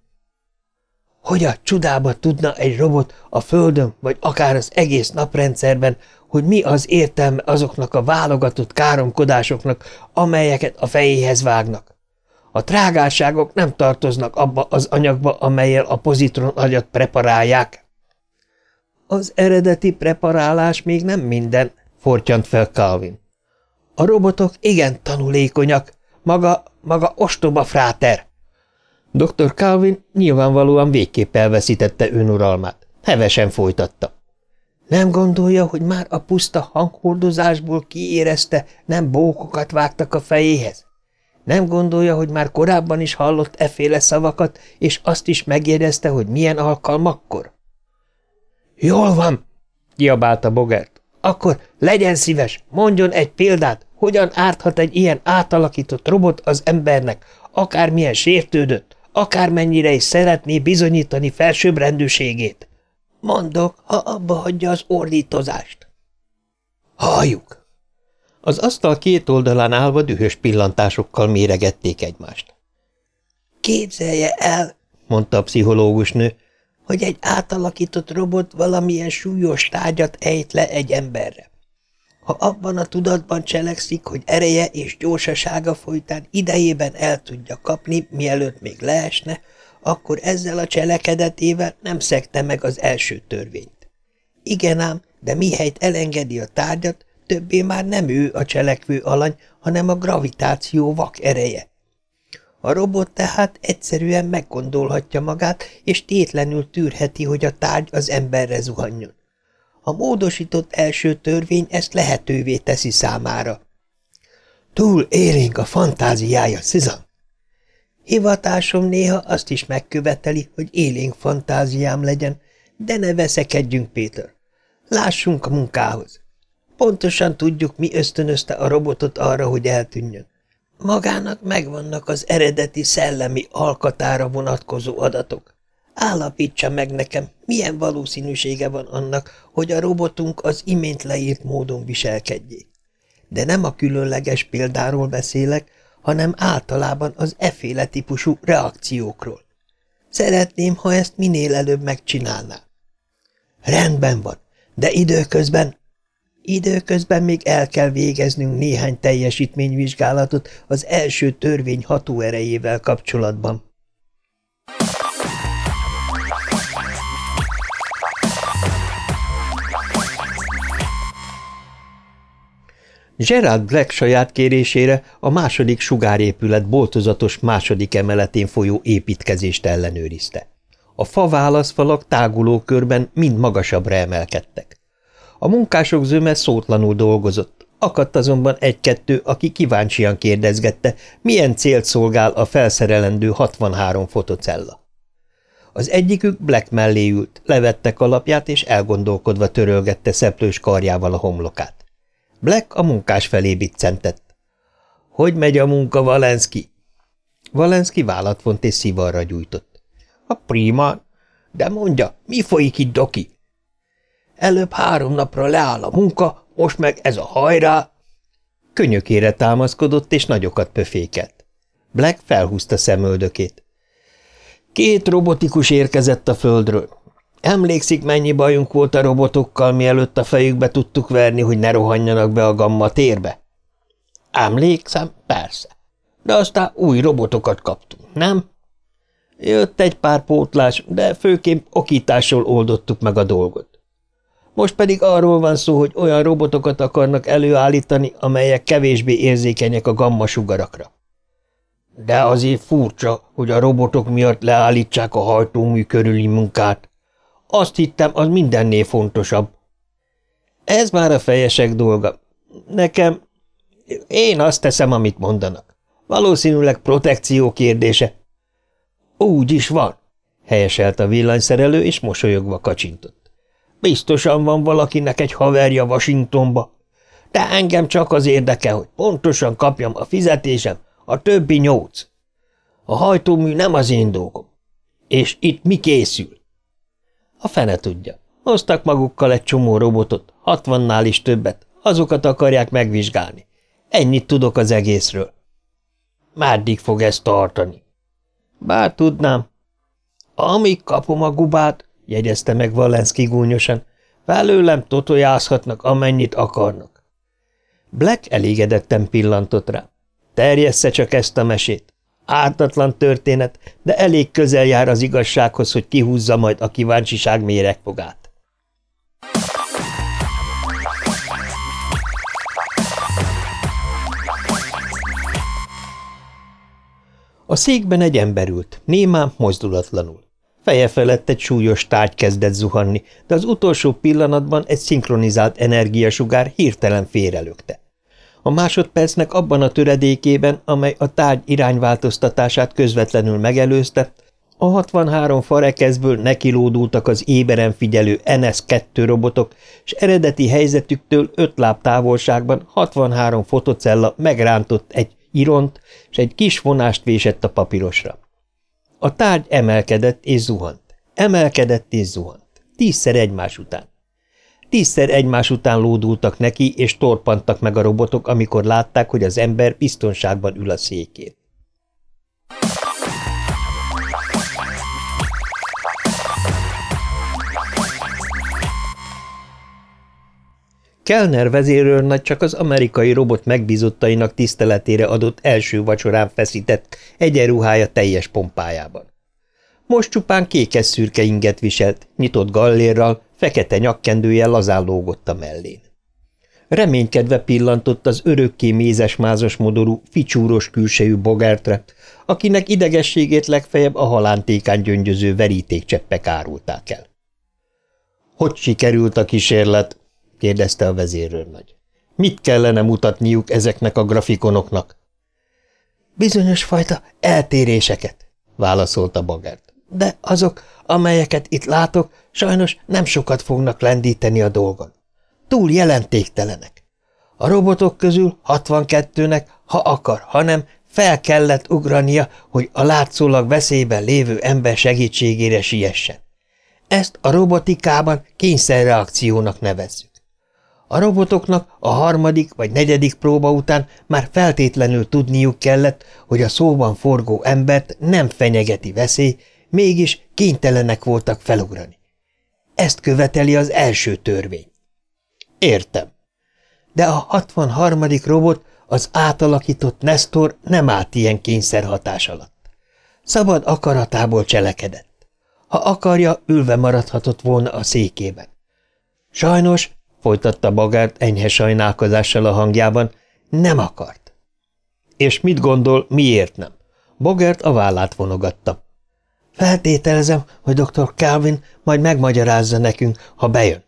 Hogy a csudába tudna egy robot a Földön, vagy akár az egész naprendszerben, hogy mi az értelme azoknak a válogatott káromkodásoknak, amelyeket a fejéhez vágnak? A trágárságok nem tartoznak abba az anyagba, amelyel a pozitron agyat preparálják. Az eredeti preparálás még nem minden, fortyant fel Calvin. A robotok igen tanulékonyak, maga, maga ostoba fráter. Dr. Calvin nyilvánvalóan végképp elveszítette önuralmát. Hevesen folytatta. Nem gondolja, hogy már a puszta hanghordozásból kiérezte, nem bókokat vágtak a fejéhez? Nem gondolja, hogy már korábban is hallott eféle szavakat, és azt is megjegyezte, hogy milyen alkalmakkor? Jól van, kiabálta Bogert. Akkor legyen szíves, mondjon egy példát, hogyan árthat egy ilyen átalakított robot az embernek, akármilyen sértődött, akármennyire is szeretné bizonyítani felsőbb rendűségét. Mondok, ha abba hagyja az ordítozást. Halljuk! Az asztal két oldalán állva dühös pillantásokkal méregették egymást. Képzelje el, mondta a pszichológus nő, hogy egy átalakított robot valamilyen súlyos tárgyat ejt le egy emberre. Ha abban a tudatban cselekszik, hogy ereje és gyorsasága folytán idejében el tudja kapni, mielőtt még leesne, akkor ezzel a cselekedetével nem szegte meg az első törvényt. Igen ám, de mihelyt elengedi a tárgyat, többé már nem ő a cselekvő alany, hanem a gravitáció vak ereje. A robot tehát egyszerűen meggondolhatja magát, és tétlenül tűrheti, hogy a tárgy az emberre zuhanjon. A módosított első törvény ezt lehetővé teszi számára. Túl élénk a fantáziája, Susan. Hivatásom néha azt is megköveteli, hogy élénk fantáziám legyen, de ne veszekedjünk, Péter. Lássunk a munkához. Pontosan tudjuk, mi ösztönözte a robotot arra, hogy eltűnjön. Magának megvannak az eredeti szellemi alkatára vonatkozó adatok. Állapítsa meg nekem, milyen valószínűsége van annak, hogy a robotunk az imént leírt módon viselkedjék. De nem a különleges példáról beszélek, hanem általában az efféle típusú reakciókról. Szeretném, ha ezt minél előbb megcsinálná. Rendben van, de időközben... Időközben még el kell végeznünk néhány teljesítményvizsgálatot az első törvény hatóerejével kapcsolatban. Gerald Black saját kérésére a második sugárépület boltozatos második emeletén folyó építkezést ellenőrizte. A fa válaszfalak táguló körben mind magasabbra emelkedtek. A munkások zöme szótlanul dolgozott, akadt azonban egy-kettő, aki kíváncsian kérdezgette, milyen célt szolgál a felszerelendő 63 fotocella. Az egyikük Black mellé ült, levette kalapját és elgondolkodva törölgette szeplős karjával a homlokát. Black a munkás felé biccentett. – Hogy megy a munka, Valenszki? Valenszki vállat vont és szivarra gyújtott. – A prima. De mondja, mi folyik itt, Doki? Előbb három napra leáll a munka, most meg ez a hajrá. Könyökére támaszkodott, és nagyokat pöfékelt. Black felhúzta szemöldökét. Két robotikus érkezett a földről. Emlékszik, mennyi bajunk volt a robotokkal, mielőtt a fejükbe tudtuk verni, hogy ne rohanjanak be a gamma térbe? Emlékszem, persze. De aztán új robotokat kaptunk, nem? Jött egy pár pótlás, de főképp okítással oldottuk meg a dolgot. Most pedig arról van szó, hogy olyan robotokat akarnak előállítani, amelyek kevésbé érzékenyek a gamma sugarakra. De azért furcsa, hogy a robotok miatt leállítsák a hajtómű körüli munkát, azt hittem, az mindennél fontosabb. Ez már a fejesek dolga. Nekem... Én azt teszem, amit mondanak. Valószínűleg protekció kérdése. Úgy is van, helyeselt a villanyszerelő, és mosolyogva kacsintott. Biztosan van valakinek egy haverja Washingtonba, de engem csak az érdekel, hogy pontosan kapjam a fizetésem, a többi nyolc. A hajtómű nem az én dolgom. És itt mi készül? A fene tudja. Hoztak magukkal egy csomó robotot, hatvannál is többet, azokat akarják megvizsgálni. Ennyit tudok az egészről. Márdig fog ez tartani? Bár tudnám. Amíg kapom a gubát, jegyezte meg Valenszki gúnyosan, felőlem totojázhatnak, amennyit akarnak. Black elégedetten pillantott rá. Terjessze csak ezt a mesét. Ártatlan történet, de elég közel jár az igazsághoz, hogy kihúzza majd a kíváncsiság méregfogát. A székben egy ember ült, némán, mozdulatlanul. Feje felett egy súlyos tárgy kezdett zuhanni, de az utolsó pillanatban egy szinkronizált energiasugár hirtelen félrelökte. A másodpercnek abban a töredékében, amely a tárgy irányváltoztatását közvetlenül megelőzte, a 63 farekezből nekilódultak az éberen figyelő NS-2 robotok, és eredeti helyzetüktől öt láb távolságban 63 fotocella megrántott egy iront, és egy kis vonást vésett a papírosra. A tárgy emelkedett és zuhant, emelkedett és zuhant, tízszer egymás után. Tízszer egymás után lódultak neki, és torpantak meg a robotok, amikor látták, hogy az ember biztonságban ül a székén. Kellner vezérőrnagy csak az amerikai robot megbízottainak tiszteletére adott első vacsorán feszített egyenruhája teljes pompájában. Most csupán kékes-szürke inget viselt, nyitott gallérral, fekete nyakkendője lazán lógott a mellén. Reménykedve pillantott az örökké mézes-mázas modorú, ficsúros külsejű bogártra, akinek idegességét legfeljebb a halántékán gyöngyöző verítékcseppek árulták el. Hogy sikerült a kísérlet? Kérdezte a vezérőrnagy. Mit kellene mutatniuk ezeknek a grafikonoknak? Bizonyos fajta eltéréseket, válaszolta Bagert. De azok, amelyeket itt látok, sajnos nem sokat fognak lendíteni a dolgon. Túl jelentéktelenek. A robotok közül 62-nek, ha akar, hanem fel kellett ugrania, hogy a látszólag veszélyben lévő ember segítségére siessen. Ezt a robotikában kényszerreakciónak nevezzük. A robotoknak a harmadik vagy negyedik próba után már feltétlenül tudniuk kellett, hogy a szóban forgó embert nem fenyegeti veszély, mégis kénytelenek voltak felugrani. Ezt követeli az első törvény. Értem. De a 63. robot, az átalakított Nestor nem állt ilyen kényszerhatás alatt. Szabad akaratából cselekedett. Ha akarja, ülve maradhatott volna a székében. Sajnos folytatta Bagárt enyhe sajnálkozással a hangjában, nem akart. És mit gondol, miért nem? Bogert a vállát vonogatta. Feltételezem, hogy dr. Calvin majd megmagyarázza nekünk, ha bejön.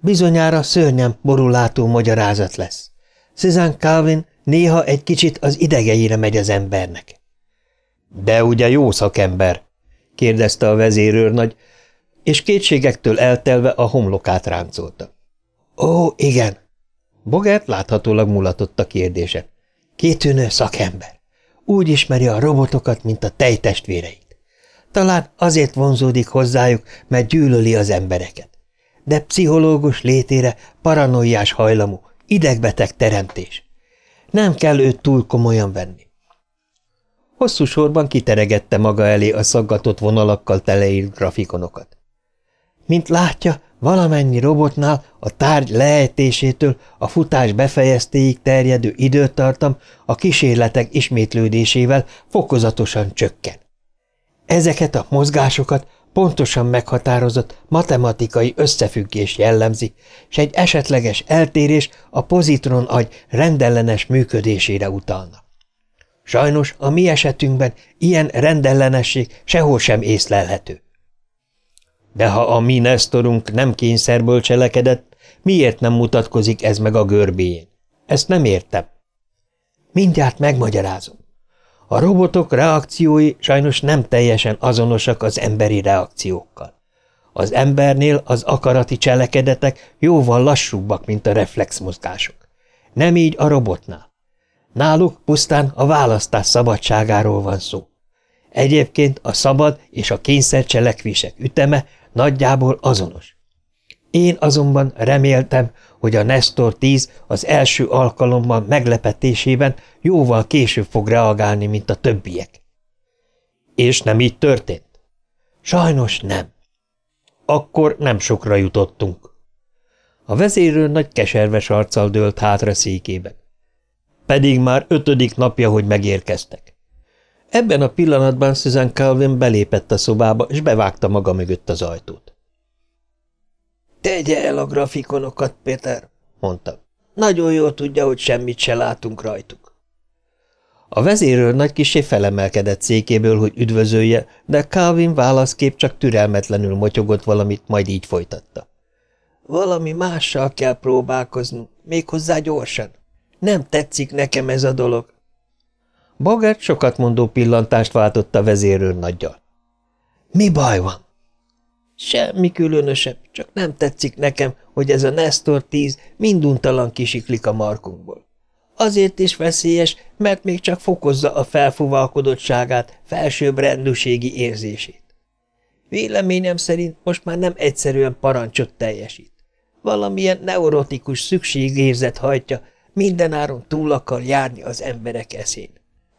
Bizonyára szörnyen borulátó magyarázat lesz. Susan Calvin néha egy kicsit az idegeire megy az embernek. De ugye jó szakember? kérdezte a vezérőrnagy, és kétségektől eltelve a homlokát ráncolta. Ó, igen. Bogert láthatólag mulatott a kérdése. Kitűnő szakember. Úgy ismeri a robotokat, mint a tejtestvéreit. Talán azért vonzódik hozzájuk, mert gyűlöli az embereket. De pszichológus létére paranoiás hajlamú, idegbeteg teremtés. Nem kell őt túl komolyan venni. Hosszú sorban kiteregette maga elé a szaggatott vonalakkal teleírt grafikonokat. Mint látja, Valamennyi robotnál a tárgy leejtésétől a futás befejeztéig terjedő időtartam a kísérletek ismétlődésével fokozatosan csökken. Ezeket a mozgásokat pontosan meghatározott matematikai összefüggés jellemzi, és egy esetleges eltérés a pozitron agy rendellenes működésére utalna. Sajnos a mi esetünkben ilyen rendellenesség sehol sem észlelhető. De ha a mi Nestorunk nem kényszerből cselekedett, miért nem mutatkozik ez meg a görbéjén? Ezt nem értem. Mindjárt megmagyarázom. A robotok reakciói sajnos nem teljesen azonosak az emberi reakciókkal. Az embernél az akarati cselekedetek jóval lassúbbak, mint a reflexmozgások. Nem így a robotnál. Náluk pusztán a választás szabadságáról van szó. Egyébként a szabad és a kényszer cselekvések üteme Nagyjából azonos. Én azonban reméltem, hogy a Nestor 10 az első alkalommal meglepetésében jóval később fog reagálni, mint a többiek. És nem így történt? Sajnos nem. Akkor nem sokra jutottunk. A vezérő nagy keserves arccal dőlt hátra székében. Pedig már ötödik napja, hogy megérkeztek. Ebben a pillanatban Susan Calvin belépett a szobába, és bevágta maga mögött az ajtót. – Tegye el a grafikonokat, Péter, mondta. Nagyon jól tudja, hogy semmit se látunk rajtuk. A vezérőr nagy kisé felemelkedett székéből, hogy üdvözölje, de Calvin válaszkép csak türelmetlenül motyogott valamit, majd így folytatta. Valami mással kell próbálkoznunk, méghozzá gyorsan. Nem tetszik nekem ez a dolog. Bogart sokat mondó pillantást váltott a vezérőr nagyjal. Mi baj van? Semmi különösebb, csak nem tetszik nekem, hogy ez a Nestor 10 minduntalan kisiklik a markunkból. Azért is veszélyes, mert még csak fokozza a felfúvalkodottságát, felsőbb rendőségi érzését. Véleményem szerint most már nem egyszerűen parancsot teljesít. Valamilyen neurotikus szükségérzet hajtja, mindenáron túl akar járni az emberek eszén.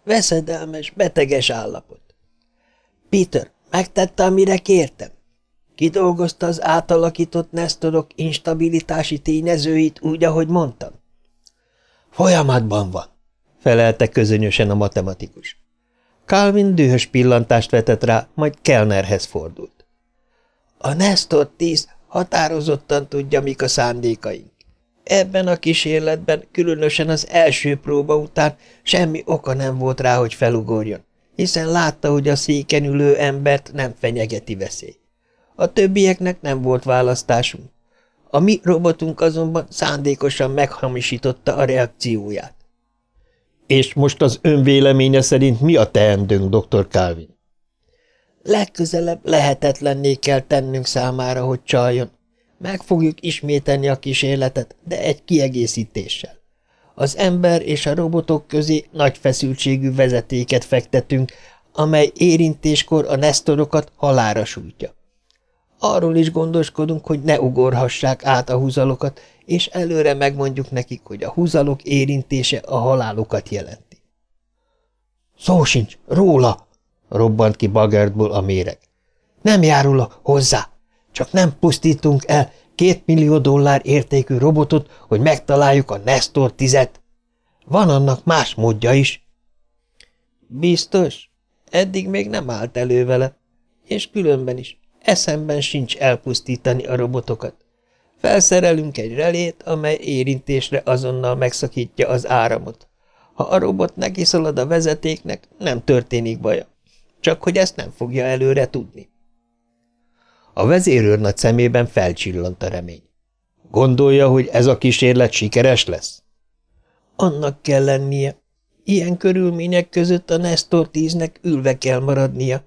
Veszedelmes, beteges állapot. Peter, megtette, amire kértem? Kidolgozta az átalakított Nestorok instabilitási tényezőit úgy, ahogy mondtam? Folyamatban van, felelte közönösen a matematikus. Calvin dühös pillantást vetett rá, majd Kellnerhez fordult. A Nestor 10 határozottan tudja, mik a szándékaink. Ebben a kísérletben, különösen az első próba után semmi oka nem volt rá, hogy felugorjon, hiszen látta, hogy a széken ülő embert nem fenyegeti veszély. A többieknek nem volt választásunk. A mi robotunk azonban szándékosan meghamisította a reakcióját. És most az ön véleménye szerint mi a teendőnk, dr. Calvin? Legközelebb lehetetlenné kell tennünk számára, hogy csaljon. Meg fogjuk ismételni a kísérletet, de egy kiegészítéssel. Az ember és a robotok közé nagy feszültségű vezetéket fektetünk, amely érintéskor a nesztorokat halára sújtja. Arról is gondoskodunk, hogy ne ugorhassák át a húzalokat, és előre megmondjuk nekik, hogy a húzalok érintése a halálukat jelenti. Szó sincs, róla! robbant ki Bagertból a méreg. Nem járul hozzá, csak nem pusztítunk el két millió dollár értékű robotot, hogy megtaláljuk a Nestor tizet. Van annak más módja is. Biztos? Eddig még nem állt elő vele. És különben is. Eszemben sincs elpusztítani a robotokat. Felszerelünk egy relét, amely érintésre azonnal megszakítja az áramot. Ha a robot neki szalad a vezetéknek, nem történik baja. Csak hogy ezt nem fogja előre tudni. A vezérőr nagy szemében felcsillant a remény. Gondolja, hogy ez a kísérlet sikeres lesz? Annak kell lennie. Ilyen körülmények között a Nestor tíznek ülve kell maradnia.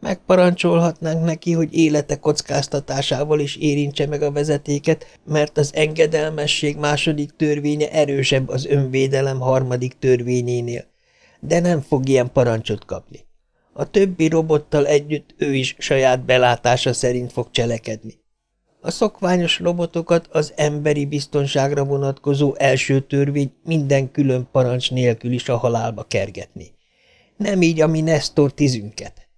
Megparancsolhatnánk neki, hogy élete kockáztatásával is érintse meg a vezetéket, mert az engedelmesség második törvénye erősebb az önvédelem harmadik törvényénél, de nem fog ilyen parancsot kapni. A többi robottal együtt ő is saját belátása szerint fog cselekedni. A szokványos robotokat az emberi biztonságra vonatkozó első törvény minden külön parancs nélkül is a halálba kergetni. Nem így a mi Nestor tízünket.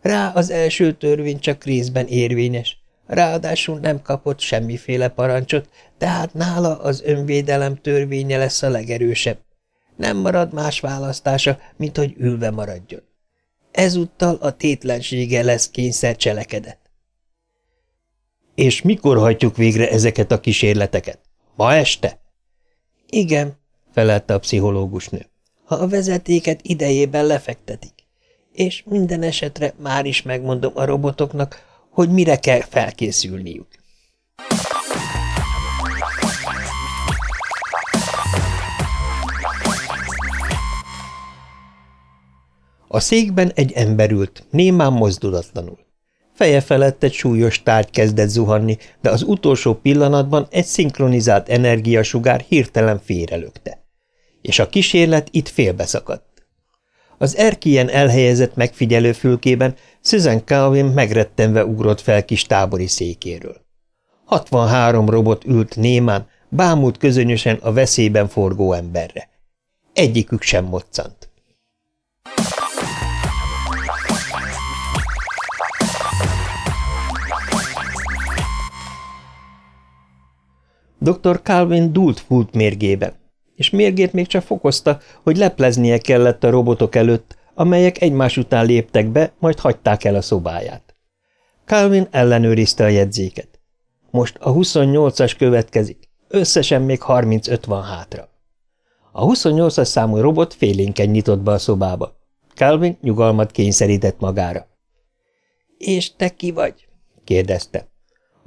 Rá az első törvény csak részben érvényes, ráadásul nem kapott semmiféle parancsot, tehát nála az önvédelem törvénye lesz a legerősebb. Nem marad más választása, mint hogy ülve maradjon. Ezúttal a tétlensége lesz kényszer cselekedet. És mikor hajtjuk végre ezeket a kísérleteket? Ma este? Igen, felelte a pszichológusnő. Ha a vezetéket idejében lefektetik. És minden esetre már is megmondom a robotoknak, hogy mire kell felkészülniük. A székben egy ember ült, némán mozdulatlanul. Feje felett egy súlyos tárgy kezdett zuhanni, de az utolsó pillanatban egy szinkronizált energiasugár hirtelen félrelökte. És a kísérlet itt félbeszakadt. Az erkélyen elhelyezett megfigyelő fülkében Susan Calvin megrettenve ugrott fel kis tábori székéről. 63 robot ült némán, bámult közönösen a veszélyben forgó emberre. Egyikük sem moccant. Dr. Calvin dúlt fult mérgében, és mérgét még csak fokozta, hogy lepleznie kellett a robotok előtt, amelyek egymás után léptek be, majd hagyták el a szobáját. Calvin ellenőrizte a jegyzéket. Most a 28-as következik, összesen még 35 van hátra. A 28-as számú robot félénken nyitott be a szobába. Calvin nyugalmat kényszerített magára. – És te ki vagy? – kérdezte.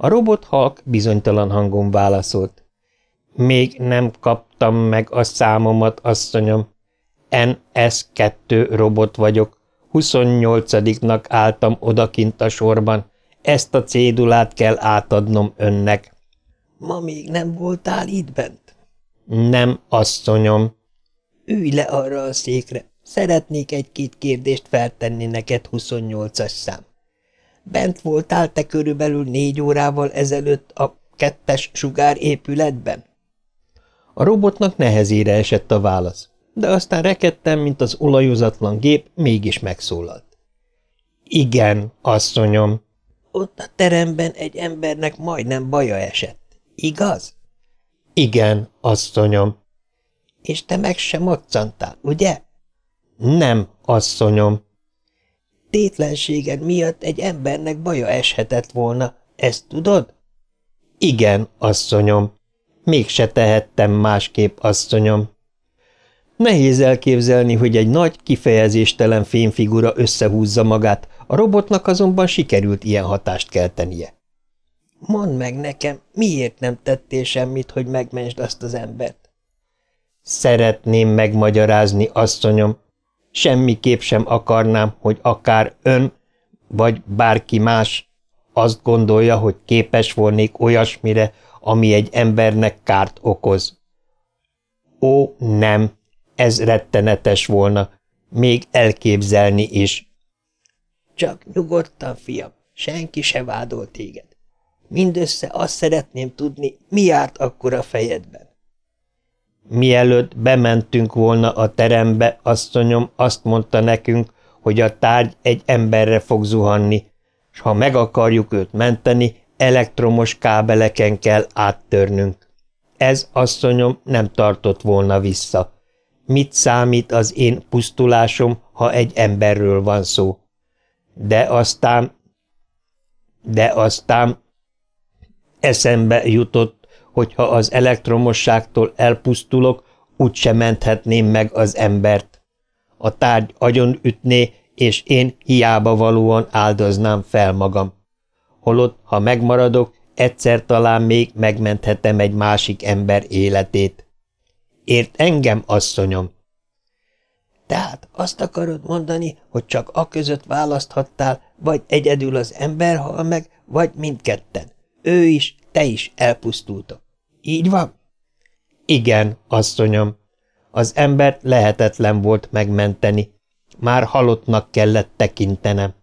A robot halk bizonytalan hangon válaszolt. Még nem kaptam meg a számomat, asszonyom. NS2 robot vagyok. 28-nak álltam odakint a sorban. Ezt a cédulát kell átadnom önnek. Ma még nem voltál itt bent? Nem, asszonyom. Ülj le arra a székre. Szeretnék egy-két kérdést feltenni neked, 28-as szám. Bent voltál te körülbelül négy órával ezelőtt a kettes sugár épületben? A robotnak nehezére esett a válasz, de aztán rekedtem, mint az olajozatlan gép, mégis megszólalt. Igen, asszonyom. Ott a teremben egy embernek majdnem baja esett, igaz? Igen, asszonyom. És te meg sem moccantál, ugye? Nem, asszonyom tétlenséged miatt egy embernek baja eshetett volna, ezt tudod? Igen, asszonyom. Mégse tehettem másképp, asszonyom. Nehéz elképzelni, hogy egy nagy, kifejezéstelen fényfigura összehúzza magát, a robotnak azonban sikerült ilyen hatást keltenie. Mondd meg nekem, miért nem tettél semmit, hogy megmentsd azt az embert? Szeretném megmagyarázni, asszonyom. Semmiképp sem akarnám, hogy akár ön, vagy bárki más azt gondolja, hogy képes volnék olyasmire, ami egy embernek kárt okoz. Ó, nem, ez rettenetes volna, még elképzelni is. Csak nyugodtan, fiam, senki se vádol téged. Mindössze azt szeretném tudni, mi járt akkor a fejedben. Mielőtt bementünk volna a terembe, asszonyom azt mondta nekünk, hogy a tárgy egy emberre fog zuhanni, s ha meg akarjuk őt menteni, elektromos kábeleken kell áttörnünk. Ez, asszonyom, nem tartott volna vissza. Mit számít az én pusztulásom, ha egy emberről van szó? De aztán... De aztán... Eszembe jutott, hogy ha az elektromosságtól elpusztulok, úgyse menthetném meg az embert. A tárgy agyon ütné, és én hiába valóan áldoznám fel magam. Holott, ha megmaradok, egyszer talán még megmenthetem egy másik ember életét. Ért engem, asszonyom? Tehát azt akarod mondani, hogy csak a között választhattál, vagy egyedül az ember hal meg, vagy mindketten. Ő is, te is elpusztultok. Így van? Igen, asszonyom. Az embert lehetetlen volt megmenteni. Már halottnak kellett tekintenem.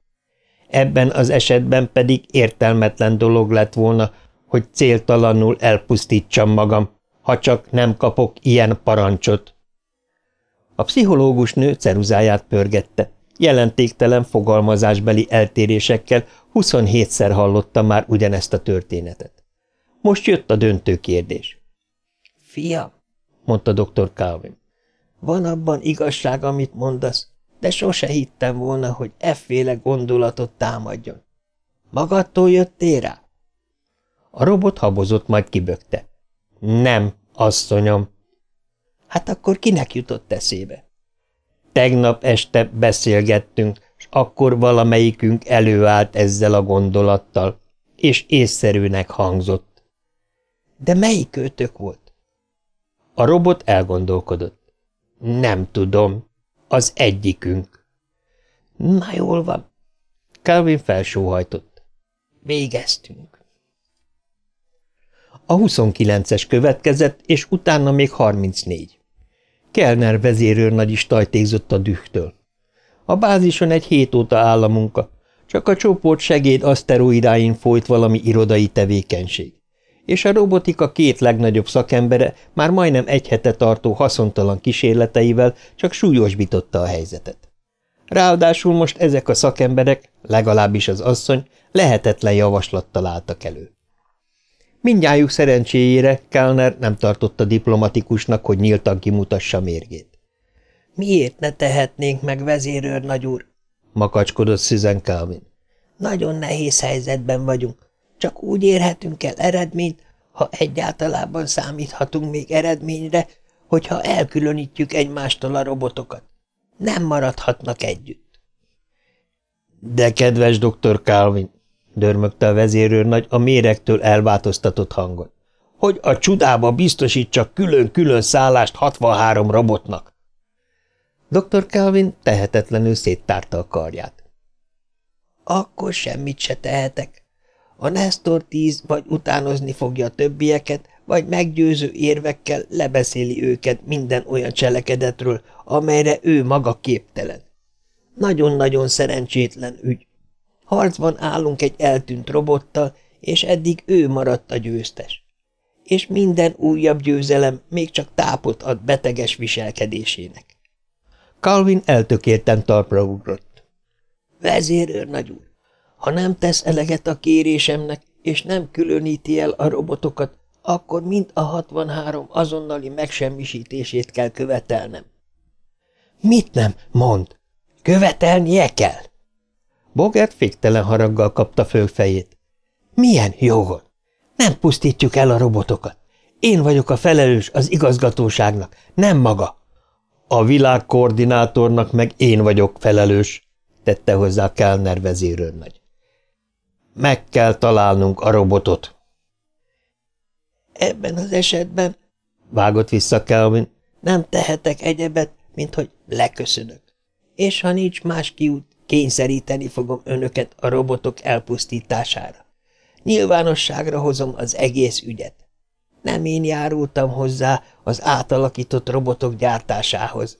Ebben az esetben pedig értelmetlen dolog lett volna, hogy céltalanul elpusztítsam magam, ha csak nem kapok ilyen parancsot. A pszichológus nő ceruzáját pörgette. Jelentéktelen fogalmazásbeli eltérésekkel 27-szer hallotta már ugyanezt a történetet. Most jött a döntő kérdés. – Fiam, mondta dr. Calvin, van abban igazság, amit mondasz, de sose hittem volna, hogy efféle gondolatot támadjon. Magadtól jöttél rá? A robot habozott, majd kibökte. Nem, asszonyom. Hát akkor kinek jutott eszébe? Tegnap este beszélgettünk, és akkor valamelyikünk előállt ezzel a gondolattal, és észszerűnek hangzott. De melyik őtök volt? A robot elgondolkodott. Nem tudom. Az egyikünk. Na jól van. Calvin felsóhajtott. Végeztünk. A 29-es következett, és utána még 34. Kellner vezérőrnagy is tajtékzott a dühtől. A bázison egy hét óta áll a munka, csak a csoport segéd aszteroidáin folyt valami irodai tevékenység és a robotika két legnagyobb szakembere már majdnem egy hete tartó haszontalan kísérleteivel csak súlyosbította a helyzetet. Ráadásul most ezek a szakemberek, legalábbis az asszony, lehetetlen javaslattal álltak elő. Mindjájuk szerencséjére Kellner nem tartotta diplomatikusnak, hogy nyíltan kimutassa mérgét. – Miért ne tehetnénk meg, vezérőr nagyúr? – makacskodott Susan Calvin. – Nagyon nehéz helyzetben vagyunk. Csak úgy érhetünk el eredményt, ha egyáltalában számíthatunk még eredményre, hogyha elkülönítjük egymástól a robotokat. Nem maradhatnak együtt. De kedves dr. Calvin, dörmögte a vezérőrnagy a méregtől elváltoztatott hangon, hogy a csudába biztosítsak külön-külön szállást 63 robotnak. Dr. Calvin tehetetlenül széttárta a karját. Akkor semmit se tehetek, a Nestor tíz vagy utánozni fogja a többieket, vagy meggyőző érvekkel lebeszéli őket minden olyan cselekedetről, amelyre ő maga képtelen. Nagyon-nagyon szerencsétlen ügy. Harcban állunk egy eltűnt robottal, és eddig ő maradt a győztes. És minden újabb győzelem még csak tápot ad beteges viselkedésének. Calvin eltökélten talpra ugrott. Vezérőr nagyúr, ha nem tesz eleget a kérésemnek, és nem különíti el a robotokat, akkor mind a 63 azonnali megsemmisítését kell követelnem. Mit nem? Mond. Követelnie kell. Bogert féktelen haraggal kapta föl fejét. Milyen jogon? Nem pusztítjuk el a robotokat. Én vagyok a felelős az igazgatóságnak, nem maga. A világkoordinátornak meg én vagyok felelős, tette hozzá Kellner vezérőrnagy. Meg kell találnunk a robotot. Ebben az esetben, vágott vissza Kelvin, nem tehetek egyebet, mint hogy leköszönök. És ha nincs más kiút, kényszeríteni fogom önöket a robotok elpusztítására. Nyilvánosságra hozom az egész ügyet. Nem én járultam hozzá az átalakított robotok gyártásához.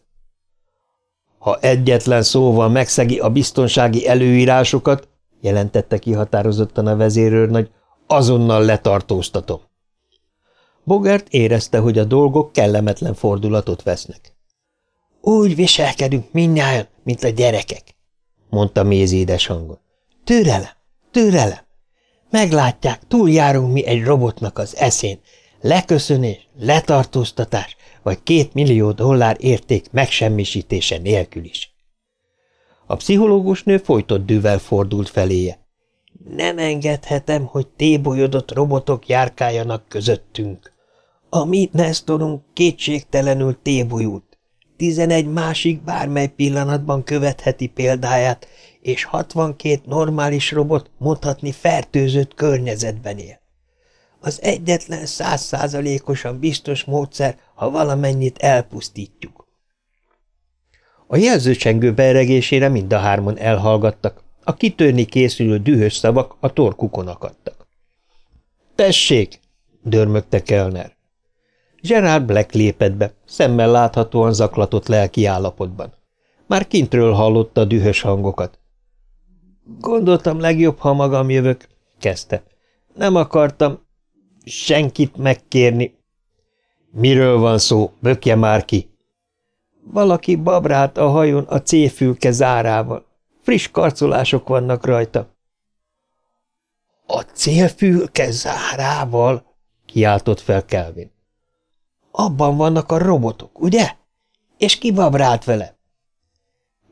Ha egyetlen szóval megszegi a biztonsági előírásokat, jelentette ki határozottan a vezérőrnagy, azonnal letartóztatom. Bogart érezte, hogy a dolgok kellemetlen fordulatot vesznek. Úgy viselkedünk minnyáján, mint a gyerekek, mondta mézédes hangon. Türelem, türelem. Meglátják, túljárunk mi egy robotnak az eszén. Leköszönés, letartóztatás, vagy két millió dollár érték megsemmisítése nélkül is. A pszichológus nő folytott dűvel fordult feléje. Nem engedhetem, hogy tébolyodott robotok járkáljanak közöttünk. A mi Nestorunk kétségtelenül tébolyult. Tizenegy másik bármely pillanatban követheti példáját, és 62 normális robot mondhatni fertőzött környezetben él. Az egyetlen százszázalékosan biztos módszer, ha valamennyit elpusztítjuk. A jelzőcsengő beregésére mind a hárman elhallgattak, a kitörni készülő dühös szavak a torkukon akadtak. – Tessék! – dörmögte Kellner. Gerard Black lépett be, szemmel láthatóan zaklatott lelki állapotban. Már kintről hallotta a dühös hangokat. Gondoltam legjobb, ha magam jövök, kezdte. Nem akartam senkit megkérni. Miről van szó? Bökje már ki! Valaki babrált a hajón a céfülke zárával. Friss karcolások vannak rajta. A célfülke zárával? kiáltott fel Kelvin. Abban vannak a robotok, ugye? És ki babrált vele?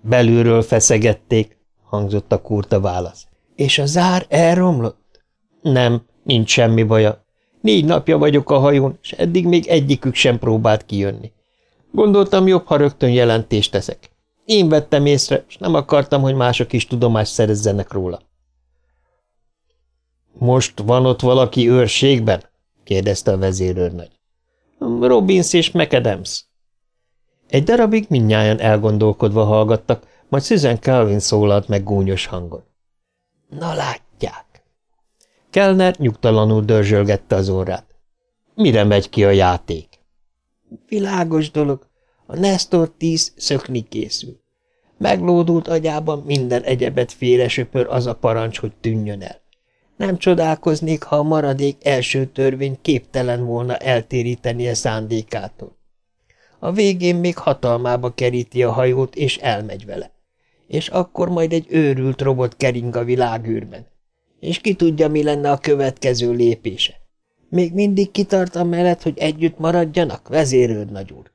Belülről feszegették, hangzott a kurta válasz. És a zár elromlott? Nem, nincs semmi baja. Négy napja vagyok a hajón, és eddig még egyikük sem próbált kijönni. Gondoltam, jobb, ha rögtön jelentést teszek. Én vettem észre, és nem akartam, hogy mások is tudomást szerezzenek róla. Most van ott valaki őrségben? kérdezte a vezérőrnagy. Robbins és McAdams. Egy darabig mindnyájan elgondolkodva hallgattak, majd Susan Calvin szólalt meg gúnyos hangon. Na látják! Kellner nyugtalanul dörzsölgette az órát. Mire megy ki a játék? Világos dolog. A Nestor 10 szökni készül. Meglódult agyában minden egyebet félresöpör az a parancs, hogy tűnjön el. Nem csodálkoznék, ha a maradék első törvény képtelen volna eltéríteni a szándékától. A végén még hatalmába keríti a hajót, és elmegy vele. És akkor majd egy őrült robot kering a világűrben. És ki tudja, mi lenne a következő lépése. Még mindig kitart mellett, hogy együtt maradjanak, vezérőd nagyúr.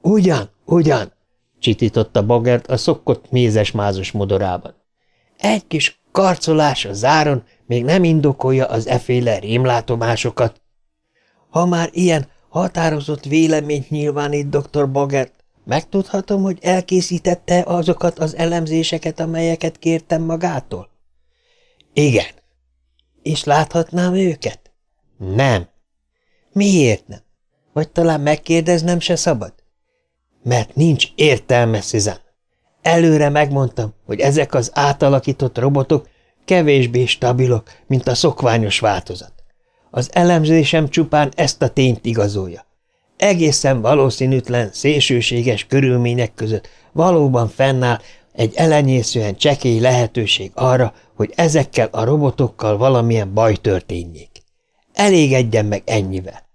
Ugyan, ugyan, csitította Bagert a szokott mézes-mázos modorában. Egy kis karcolás a záron még nem indokolja az eféle rémlátomásokat. Ha már ilyen határozott véleményt nyilvánít dr. Bagert, megtudhatom, hogy elkészítette azokat az elemzéseket, amelyeket kértem magától? Igen. És láthatnám őket? Nem. Miért nem? Vagy talán megkérdeznem se szabad? Mert nincs értelme, Szizan. Előre megmondtam, hogy ezek az átalakított robotok kevésbé stabilok, mint a szokványos változat. Az elemzésem csupán ezt a tényt igazolja. Egészen valószínűtlen, szélsőséges körülmények között valóban fennáll egy elenyészően csekély lehetőség arra, hogy ezekkel a robotokkal valamilyen baj történjék. Elégedjen meg ennyivel.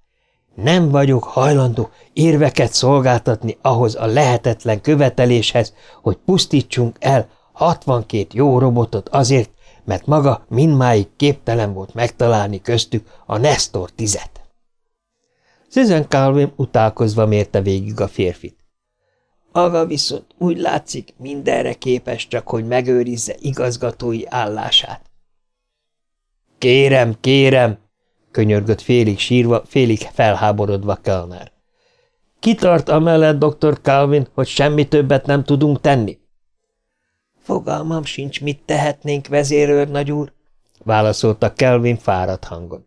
Nem vagyok hajlandó érveket szolgáltatni ahhoz a lehetetlen követeléshez, hogy pusztítsunk el 62 jó robotot azért, mert maga mindmáig képtelen volt megtalálni köztük a Nestor tizet. Susan Calvin utálkozva mérte végig a férfit. Maga viszont úgy látszik mindenre képes csak, hogy megőrizze igazgatói állását. Kérem, kérem, könyörgött félig sírva, félig felháborodva Kellner. Kitart amellett, dr. Calvin, hogy semmi többet nem tudunk tenni? Fogalmam sincs, mit tehetnénk, vezérőr nagyúr, válaszolta Kelvin fáradt hangon.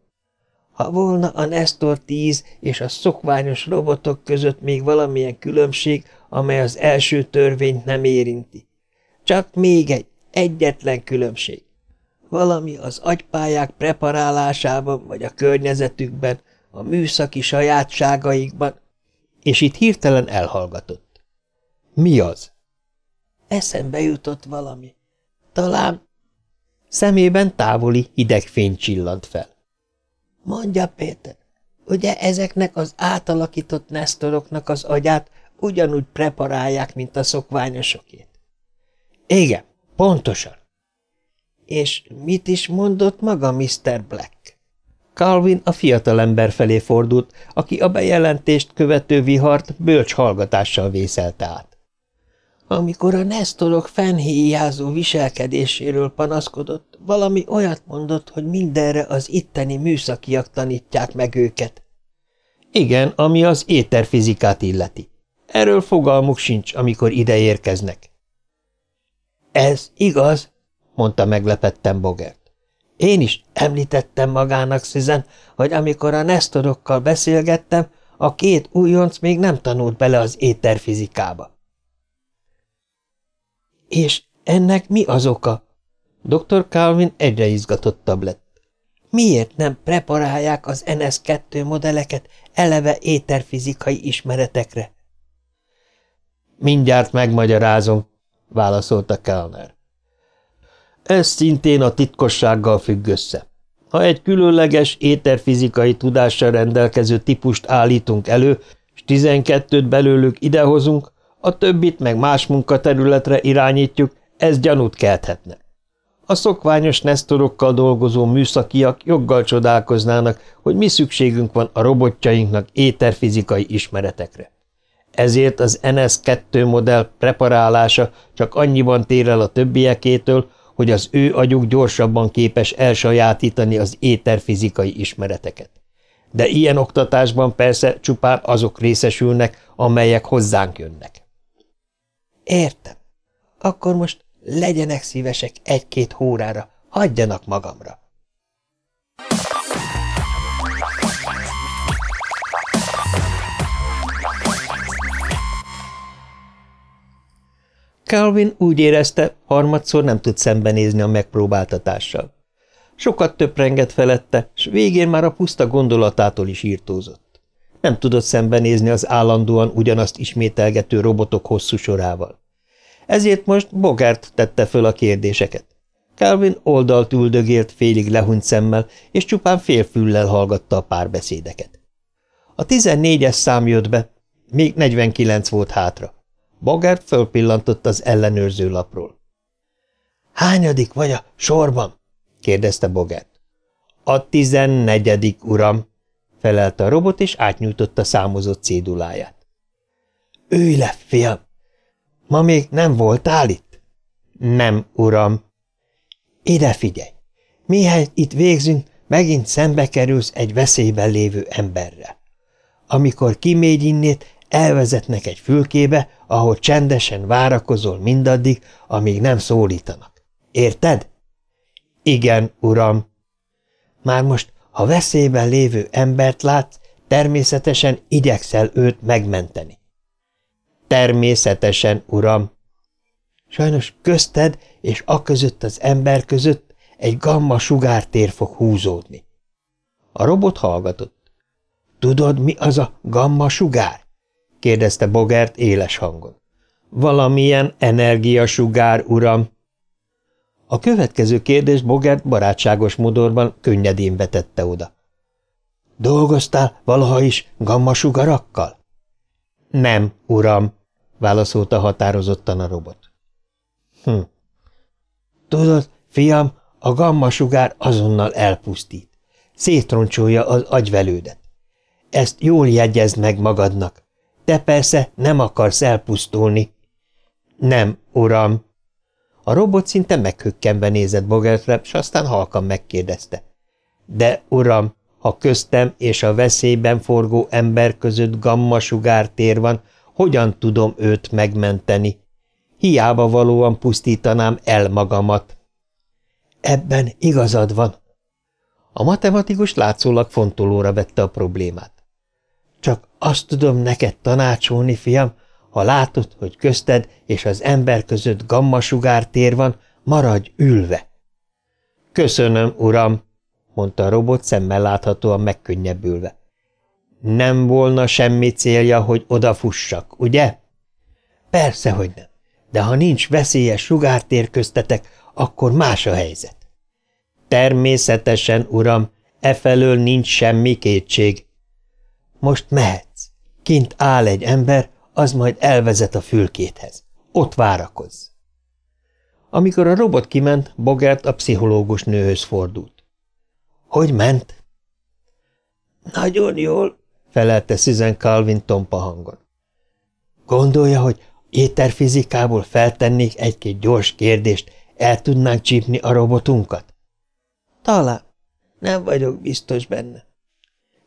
Ha volna a Nestor 10 és a szokványos robotok között még valamilyen különbség, amely az első törvényt nem érinti. Csak még egy, egyetlen különbség. Valami az agypályák preparálásában vagy a környezetükben, a műszaki sajátságaikban. És itt hirtelen elhallgatott. Mi az? Eszembe jutott valami. Talán... Szemében távoli hideg fény csillant fel. Mondja, Péter, ugye ezeknek az átalakított nesztoroknak az agyát ugyanúgy preparálják, mint a szokványosokét? Igen, pontosan. És mit is mondott maga Mr. Black? Calvin a fiatalember felé fordult, aki a bejelentést követő vihart bölcs hallgatással vészelte át. Amikor a nesztorok fennhéjázó viselkedéséről panaszkodott, valami olyat mondott, hogy mindenre az itteni műszakiak tanítják meg őket. Igen, ami az éterfizikát illeti. Erről fogalmuk sincs, amikor ide érkeznek. Ez igaz, mondta meglepetten Bogert. Én is említettem magának, Szüzen, hogy amikor a nesztorokkal beszélgettem, a két újonc még nem tanult bele az éterfizikába. És ennek mi az oka? Dr. Calvin egyre izgatottabb lett. Miért nem preparálják az NS2 modelleket eleve éterfizikai ismeretekre? Mindjárt megmagyarázom, válaszolta Kellner. Ez szintén a titkossággal függ össze. Ha egy különleges éterfizikai tudással rendelkező típust állítunk elő, és tizenkettőt belőlük idehozunk, a többit meg más munkaterületre irányítjuk, ez gyanút kelthetne. A szokványos nesztorokkal dolgozó műszakiak joggal csodálkoznának, hogy mi szükségünk van a robotjainknak éterfizikai ismeretekre. Ezért az NS-2 modell preparálása csak annyiban tér el a többiekétől, hogy az ő agyuk gyorsabban képes elsajátítani az éterfizikai ismereteket. De ilyen oktatásban persze csupán azok részesülnek, amelyek hozzánk jönnek. Értem. Akkor most legyenek szívesek egy-két hórára, hagyjanak magamra. Calvin úgy érezte, harmadszor nem tud szembenézni a megpróbáltatással. Sokat töprengett felette, s végén már a puszta gondolatától is írtózott. Nem tudott szembenézni az állandóan ugyanazt ismételgető robotok hosszú sorával. Ezért most Bogart tette föl a kérdéseket. Calvin oldalt üldögélt félig lehunyt szemmel, és csupán félfüllel hallgatta a párbeszédeket. A tizennégyes szám jött be, még negyvenkilenc volt hátra. Bogart fölpillantott az ellenőrző lapról. – Hányadik vagy a sorban? – kérdezte Bogart. – A tizennegyedik, uram – felelte a robot, és átnyújtotta számozott céduláját. – Ülj le, fiam! Ma még nem voltál itt? Nem, uram. Ide figyelj! Mihelyt itt végzünk, megint szembe kerülsz egy veszélyben lévő emberrel. Amikor kimégy innét, elvezetnek egy fülkébe, ahol csendesen várakozol mindaddig, amíg nem szólítanak. Érted? Igen, uram. Már most, ha veszélyben lévő embert látsz, természetesen igyekszel őt megmenteni. Természetesen, uram. Sajnos közted és a között az ember között egy gamma sugártér fog húzódni. A robot hallgatott. Tudod, mi az a gamma sugár? Kérdezte Bogert éles hangon. Valamilyen energiasugár, uram. A következő kérdés Bogert barátságos modorban könnyedén vetette oda. Dolgoztál valaha is gamma sugarakkal? Nem, uram, válaszolta határozottan a robot. Hm. Tudod, fiam, a gamma-sugár azonnal elpusztít. Szétroncsolja az agyvelődet. Ezt jól jegyezd meg magadnak. Te persze nem akarsz elpusztulni. Nem, uram. A robot szinte meghökkenve nézett Bogertre, s aztán halkan megkérdezte. De, uram, Ha köztem és a veszélyben forgó ember között gamma sugártér van, hogyan tudom őt megmenteni? Hiába valóan pusztítanám el magamat. Ebben igazad van. A matematikus látszólag fontolóra vette a problémát. Azt tudom neked tanácsolni, fiam, ha látod, hogy közted és az ember között gammasugár tér van, maradj ülve. Köszönöm, uram, mondta a robot szemmel láthatóan megkönnyebbülve. Nem volna semmi célja, hogy odafussak, ugye? Persze, hogy nem. De ha nincs veszélyes sugártér köztetek, akkor más a helyzet. Természetesen, uram, efelől nincs semmi kétség. Most mehetsz. Kint áll egy ember, az majd elvezet a fülkéthez. Ott várakozz. Amikor a robot kiment, Bogert a pszichológus nőhöz fordult. Hogy ment? Nagyon jól, felelte Susan Calvin tompa hangon. Gondolja, hogy éterfizikából feltennék egy-két gyors kérdést, el tudnánk csípni a robotunkat? Talán. Nem vagyok biztos benne.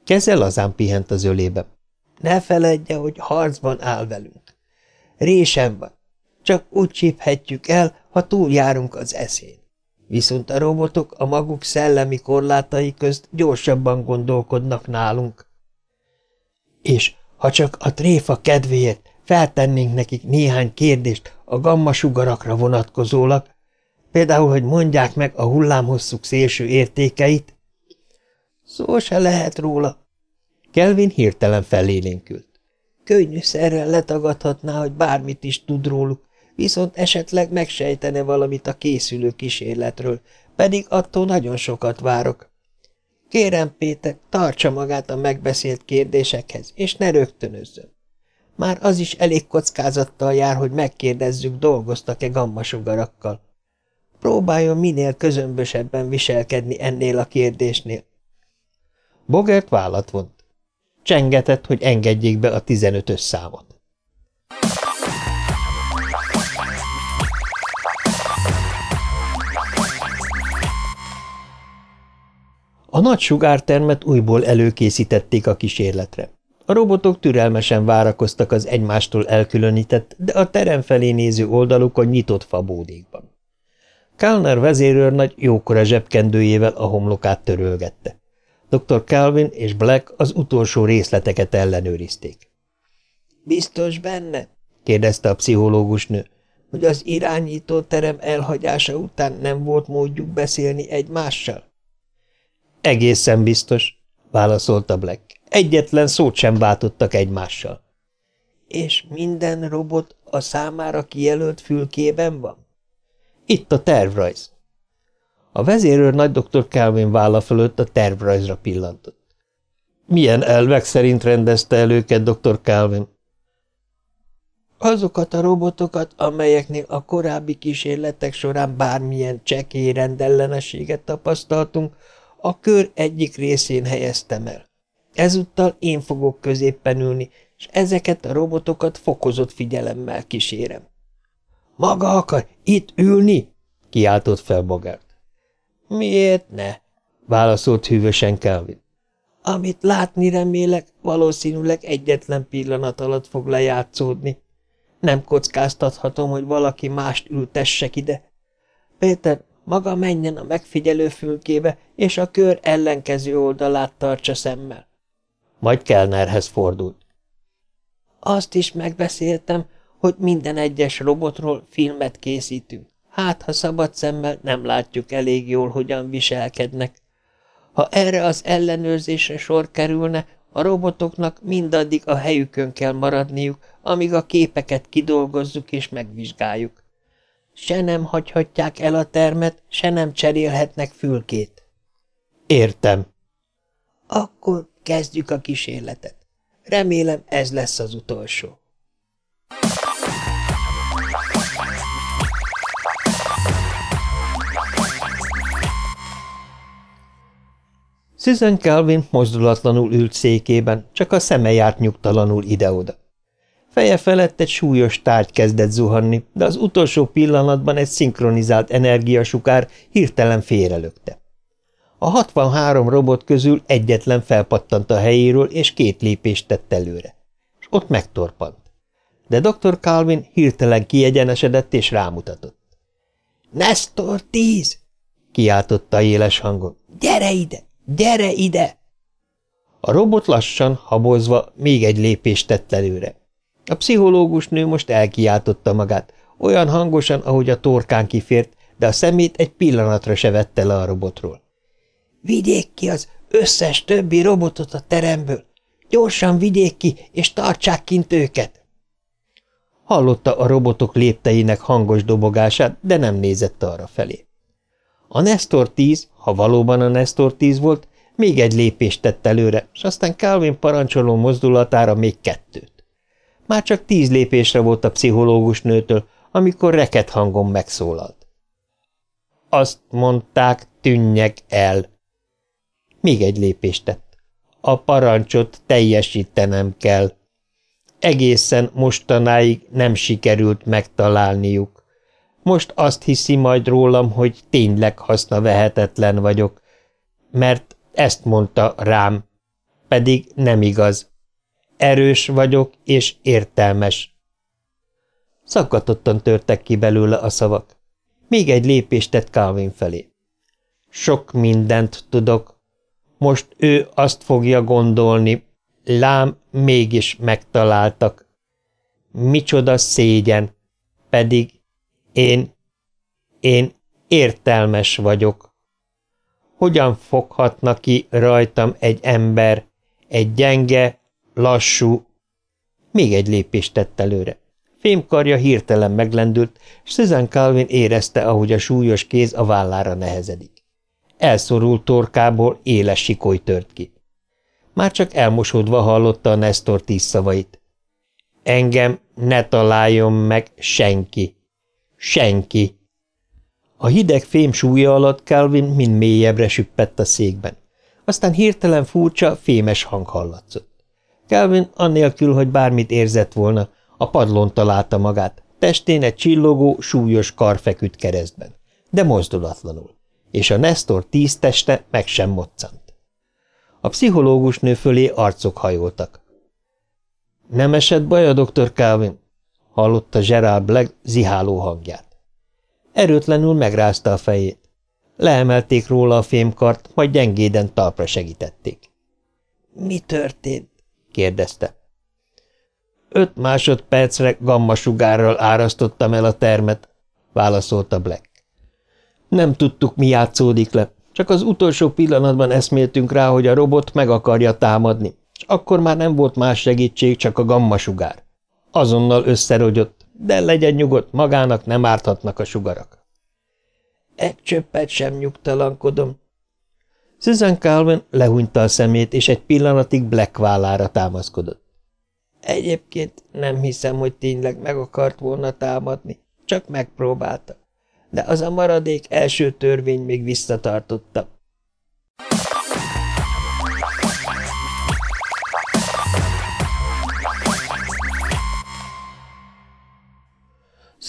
Keze lazán pihent az ölébe. Ne feledje, hogy harcban áll velünk. Résem van. Csak úgy csíphetjük el, ha túljárunk az eszén. Viszont a robotok a maguk szellemi korlátai közt gyorsabban gondolkodnak nálunk. És ha csak a tréfa kedvéért feltennénk nekik néhány kérdést a gammasugarakra vonatkozólag, például, hogy mondják meg a hullámhosszuk szélső értékeit, szó se lehet róla. Kelvin hirtelen felélénkült. Könnyűszerrel letagadhatná, hogy bármit is tud róluk, viszont esetleg megsejtene valamit a készülő kísérletről, pedig attól nagyon sokat várok. Kérem, Péter, tartsa magát a megbeszélt kérdésekhez, és ne rögtönözzön. Már az is elég kockázattal jár, hogy megkérdezzük, dolgoztak-e gammasugarakkal. Próbáljon minél közömbösebben viselkedni ennél a kérdésnél. Bogert vállat vont. Csengetett, hogy engedjék be a tizenötös számot. A nagy sugártermet újból előkészítették a kísérletre. A robotok türelmesen várakoztak az egymástól elkülönített, de a terem felé néző oldalukon nyitott fabódékban. Kálner vezérőrnagy jókora zsebkendőjével a homlokát törölgette. Dr. Calvin és Black az utolsó részleteket ellenőrizték. – Biztos benne? – kérdezte a pszichológus nő. – Hogy az irányító terem elhagyása után nem volt módjuk beszélni egymással? – Egészen biztos – válaszolta Black. Egyetlen szót sem váltottak egymással. – És minden robot a számára kijelölt fülkében van? Itt a tervrajz. A vezérőr nagy dr. Calvin válla fölött a tervrajzra pillantott. Milyen elvek szerint rendezte el őket dr. Calvin? Azokat a robotokat, amelyeknél a korábbi kísérletek során bármilyen csekély rendellenességet tapasztaltunk, a kör egyik részén helyeztem el. Ezúttal én fogok középpen ülni, és ezeket a robotokat fokozott figyelemmel kísérem. Maga akar itt ülni? kiáltott fel Bogart. Miért ne? válaszolt hűvösen Kelvin. Amit látni remélek, valószínűleg egyetlen pillanat alatt fog lejátszódni. Nem kockáztathatom, hogy valaki mást ültessek ide. Péter, maga menjen a megfigyelő fülkébe, és a kör ellenkező oldalát tartsa szemmel. Majd Kellnerhez fordult. Azt is megbeszéltem, hogy minden egyes robotról filmet készítünk. Hát, ha szabad szemmel nem látjuk elég jól, hogyan viselkednek. Ha erre az ellenőrzésre sor kerülne, a robotoknak mindaddig a helyükön kell maradniuk, amíg a képeket kidolgozzuk és megvizsgáljuk. Se nem hagyhatják el a termet, se nem cserélhetnek fülkét. Értem. Akkor kezdjük a kísérletet. Remélem ez lesz az utolsó. Susan Calvin mozdulatlanul ült székében, csak a szeme járt nyugtalanul ide-oda. Feje felett egy súlyos tárgy kezdett zuhanni, de az utolsó pillanatban egy szinkronizált energiasukár hirtelen félrelökte. A 63 robot közül egyetlen felpattant a helyéről, és két lépést tett előre. És ott megtorpant. De dr. Calvin hirtelen kiegyenesedett és rámutatott. – Nestor tíz! – kiáltotta éles hangon. – Gyere ide! Gyere ide! A robot lassan, habozva még egy lépést tett előre. A pszichológus nő most elkiáltotta magát, olyan hangosan, ahogy a torkán kifért, de a szemét egy pillanatra se vette le a robotról. – Vigyék ki az összes többi robotot a teremből! Gyorsan vigyék ki, és tartsák kint őket! Hallotta a robotok lépteinek hangos dobogását, de nem nézett arra felé. A Nestor 10, ha valóban a Nestor 10 volt, még egy lépést tett előre, és aztán Calvin parancsoló mozdulatára még kettőt. Már csak tíz lépésre volt a pszichológus nőtől, amikor reket hangon megszólalt. Azt mondták, tűnjek el. Még egy lépést tett. A parancsot teljesítenem kell. Egészen mostanáig nem sikerült megtalálniuk. Most azt hiszi majd rólam, hogy tényleg hasznavehetetlen vagyok, mert ezt mondta rám, pedig nem igaz. Erős vagyok és értelmes. Szakatottan törtek ki belőle a szavak. Még egy lépést tett Calvin felé. Sok mindent tudok. Most ő azt fogja gondolni, lám mégis megtaláltak. Micsoda szégyen, pedig én, én értelmes vagyok. Hogyan foghatna ki rajtam egy ember, egy gyenge, lassú... Még egy lépést tett előre. Fémkarja hirtelen meglendült, és Susan Calvin érezte, ahogy a súlyos kéz a vállára nehezedik. Elszorult torkából éles sikoly tört ki. Már csak elmosódva hallotta a Nestor tíz szavait. Engem ne találjon meg senki. Senki. A hideg fém súlya alatt Calvin mind mélyebbre süppett a székben. Aztán hirtelen furcsa, fémes hang hallatszott. Calvin annélkül, hogy bármit érzett volna, a padlón találta magát, testén egy csillogó, súlyos kar feküdt keresztben, de mozdulatlanul, és a Nestor tíz teste meg sem moccant. A pszichológus nő fölé arcok hajoltak. – Nem esett baj a doktor Calvin? – hallotta Gerard Black ziháló hangját. Erőtlenül megrázta a fejét. Leemelték róla a fémkart, majd gyengéden talpra segítették. – Mi történt? – kérdezte. Öt másodpercre gammasugárral árasztottam el a termet, válaszolta Black. Nem tudtuk, mi játszódik le, csak az utolsó pillanatban eszméltünk rá, hogy a robot meg akarja támadni, és akkor már nem volt más segítség, csak a gammasugár. Azonnal összerogyott, de legyen nyugodt, magának nem árthatnak a sugarak. Egy csöppet sem nyugtalankodom. Susan Calvin lehúnyta a szemét, és egy pillanatig Black vállára támaszkodott. Egyébként nem hiszem, hogy tényleg meg akart volna támadni, csak megpróbálta. De az a maradék első törvény még visszatartotta.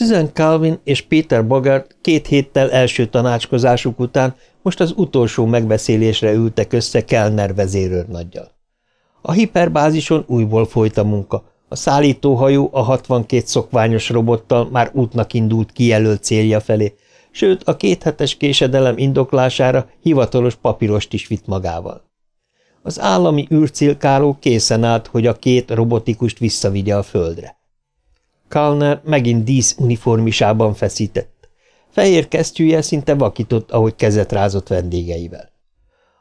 Susan Calvin és Peter Bogart két héttel első tanácskozásuk után most az utolsó megbeszélésre ültek össze Kellner vezérőrnaggyal. A hiperbázison újból folyt a munka. A szállítóhajó a 62 szokványos robottal már útnak indult kijelölt célja felé, sőt a kéthetes késedelem indoklására hivatalos papírost is vitt magával. Az állami űrcilkáló készen állt, hogy a két robotikust visszavigye a földre. Kalner megint dísz uniformisában feszített. Fehér kesztyűje szinte vakított, ahogy kezet rázott vendégeivel.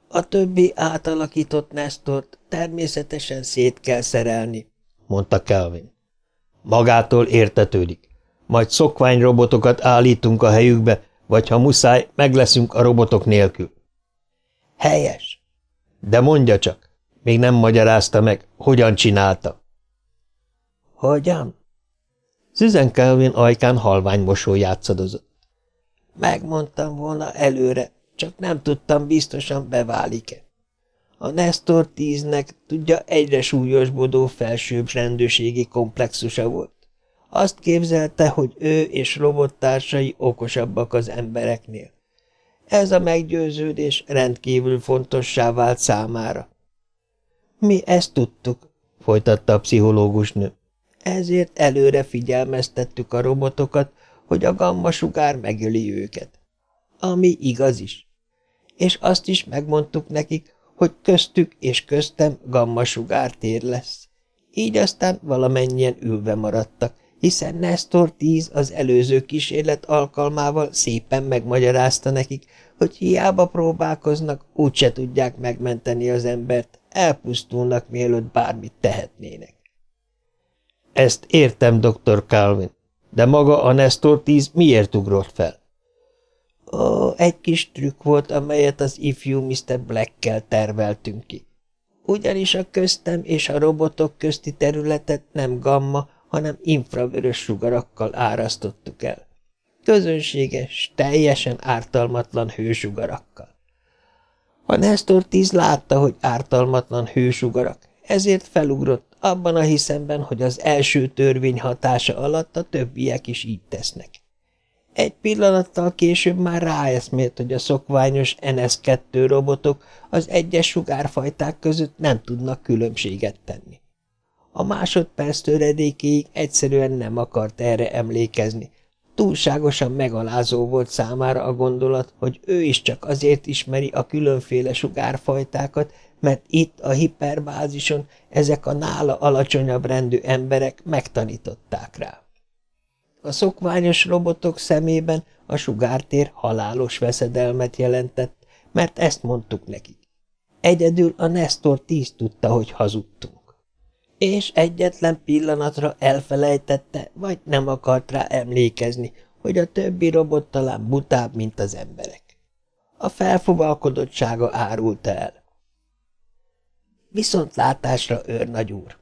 A többi átalakított Nestort természetesen szét kell szerelni, mondta Kelvin. Magától értetődik. Majd szokványrobotokat állítunk a helyükbe, vagy ha muszáj, megleszünk a robotok nélkül. Helyes. De mondja csak, még nem magyarázta meg, hogyan csinálta. Hogyan? Susan Kelvin ajkán halvány mosoly játszadozott. Megmondtam volna előre, csak nem tudtam biztosan beválik-e. A Nestor tíznek tudja egyre súlyosbodó felsőbb rendőrségi komplexusa volt. Azt képzelte, hogy ő és robottársai okosabbak az embereknél. Ez a meggyőződés rendkívül fontossá vált számára. Mi ezt tudtuk, folytatta a pszichológus nő. Ezért előre figyelmeztettük a robotokat, hogy a gamma sugár megöli őket. Ami igaz is. És azt is megmondtuk nekik, hogy köztük és köztem sugártér lesz. Így aztán valamennyien ülve maradtak, hiszen Nestor 10 az előző kísérlet alkalmával szépen megmagyarázta nekik, hogy hiába próbálkoznak, úgyse tudják megmenteni az embert, elpusztulnak, mielőtt bármit tehetnének. Ezt értem, dr. Calvin, de maga a Nestor 10 miért ugrott fel? Ó, egy kis trükk volt, amelyet az ifjú Mr. Black-kel terveltünk ki. Ugyanis a köztem és a robotok közti területet nem gamma, hanem infravörös sugarakkal árasztottuk el. Közönséges, teljesen ártalmatlan hősugarakkal. A Nestor 10 látta, hogy ártalmatlan hősugarak, ezért felugrott abban a hiszemben, hogy az első törvény hatása alatt a többiek is így tesznek. Egy pillanattal később már ráeszmélt, hogy a szokványos NS-2 robotok az egyes sugárfajták között nem tudnak különbséget tenni. A másodperc töredékéig egyszerűen nem akart erre emlékezni. Túlságosan megalázó volt számára a gondolat, hogy ő is csak azért ismeri a különféle sugárfajtákat, mert itt a hiperbázison ezek a nála alacsonyabb rendű emberek megtanították rá. A szokványos robotok szemében a sugártér halálos veszedelmet jelentett, mert ezt mondtuk nekik. Egyedül a Nestor tíz tudta, hogy hazudtunk. És egyetlen pillanatra elfelejtette, vagy nem akart rá emlékezni, hogy a többi robot talán butább, mint az emberek. A felfogalkodottsága árulta el. Viszont látásra, őrnagy úr!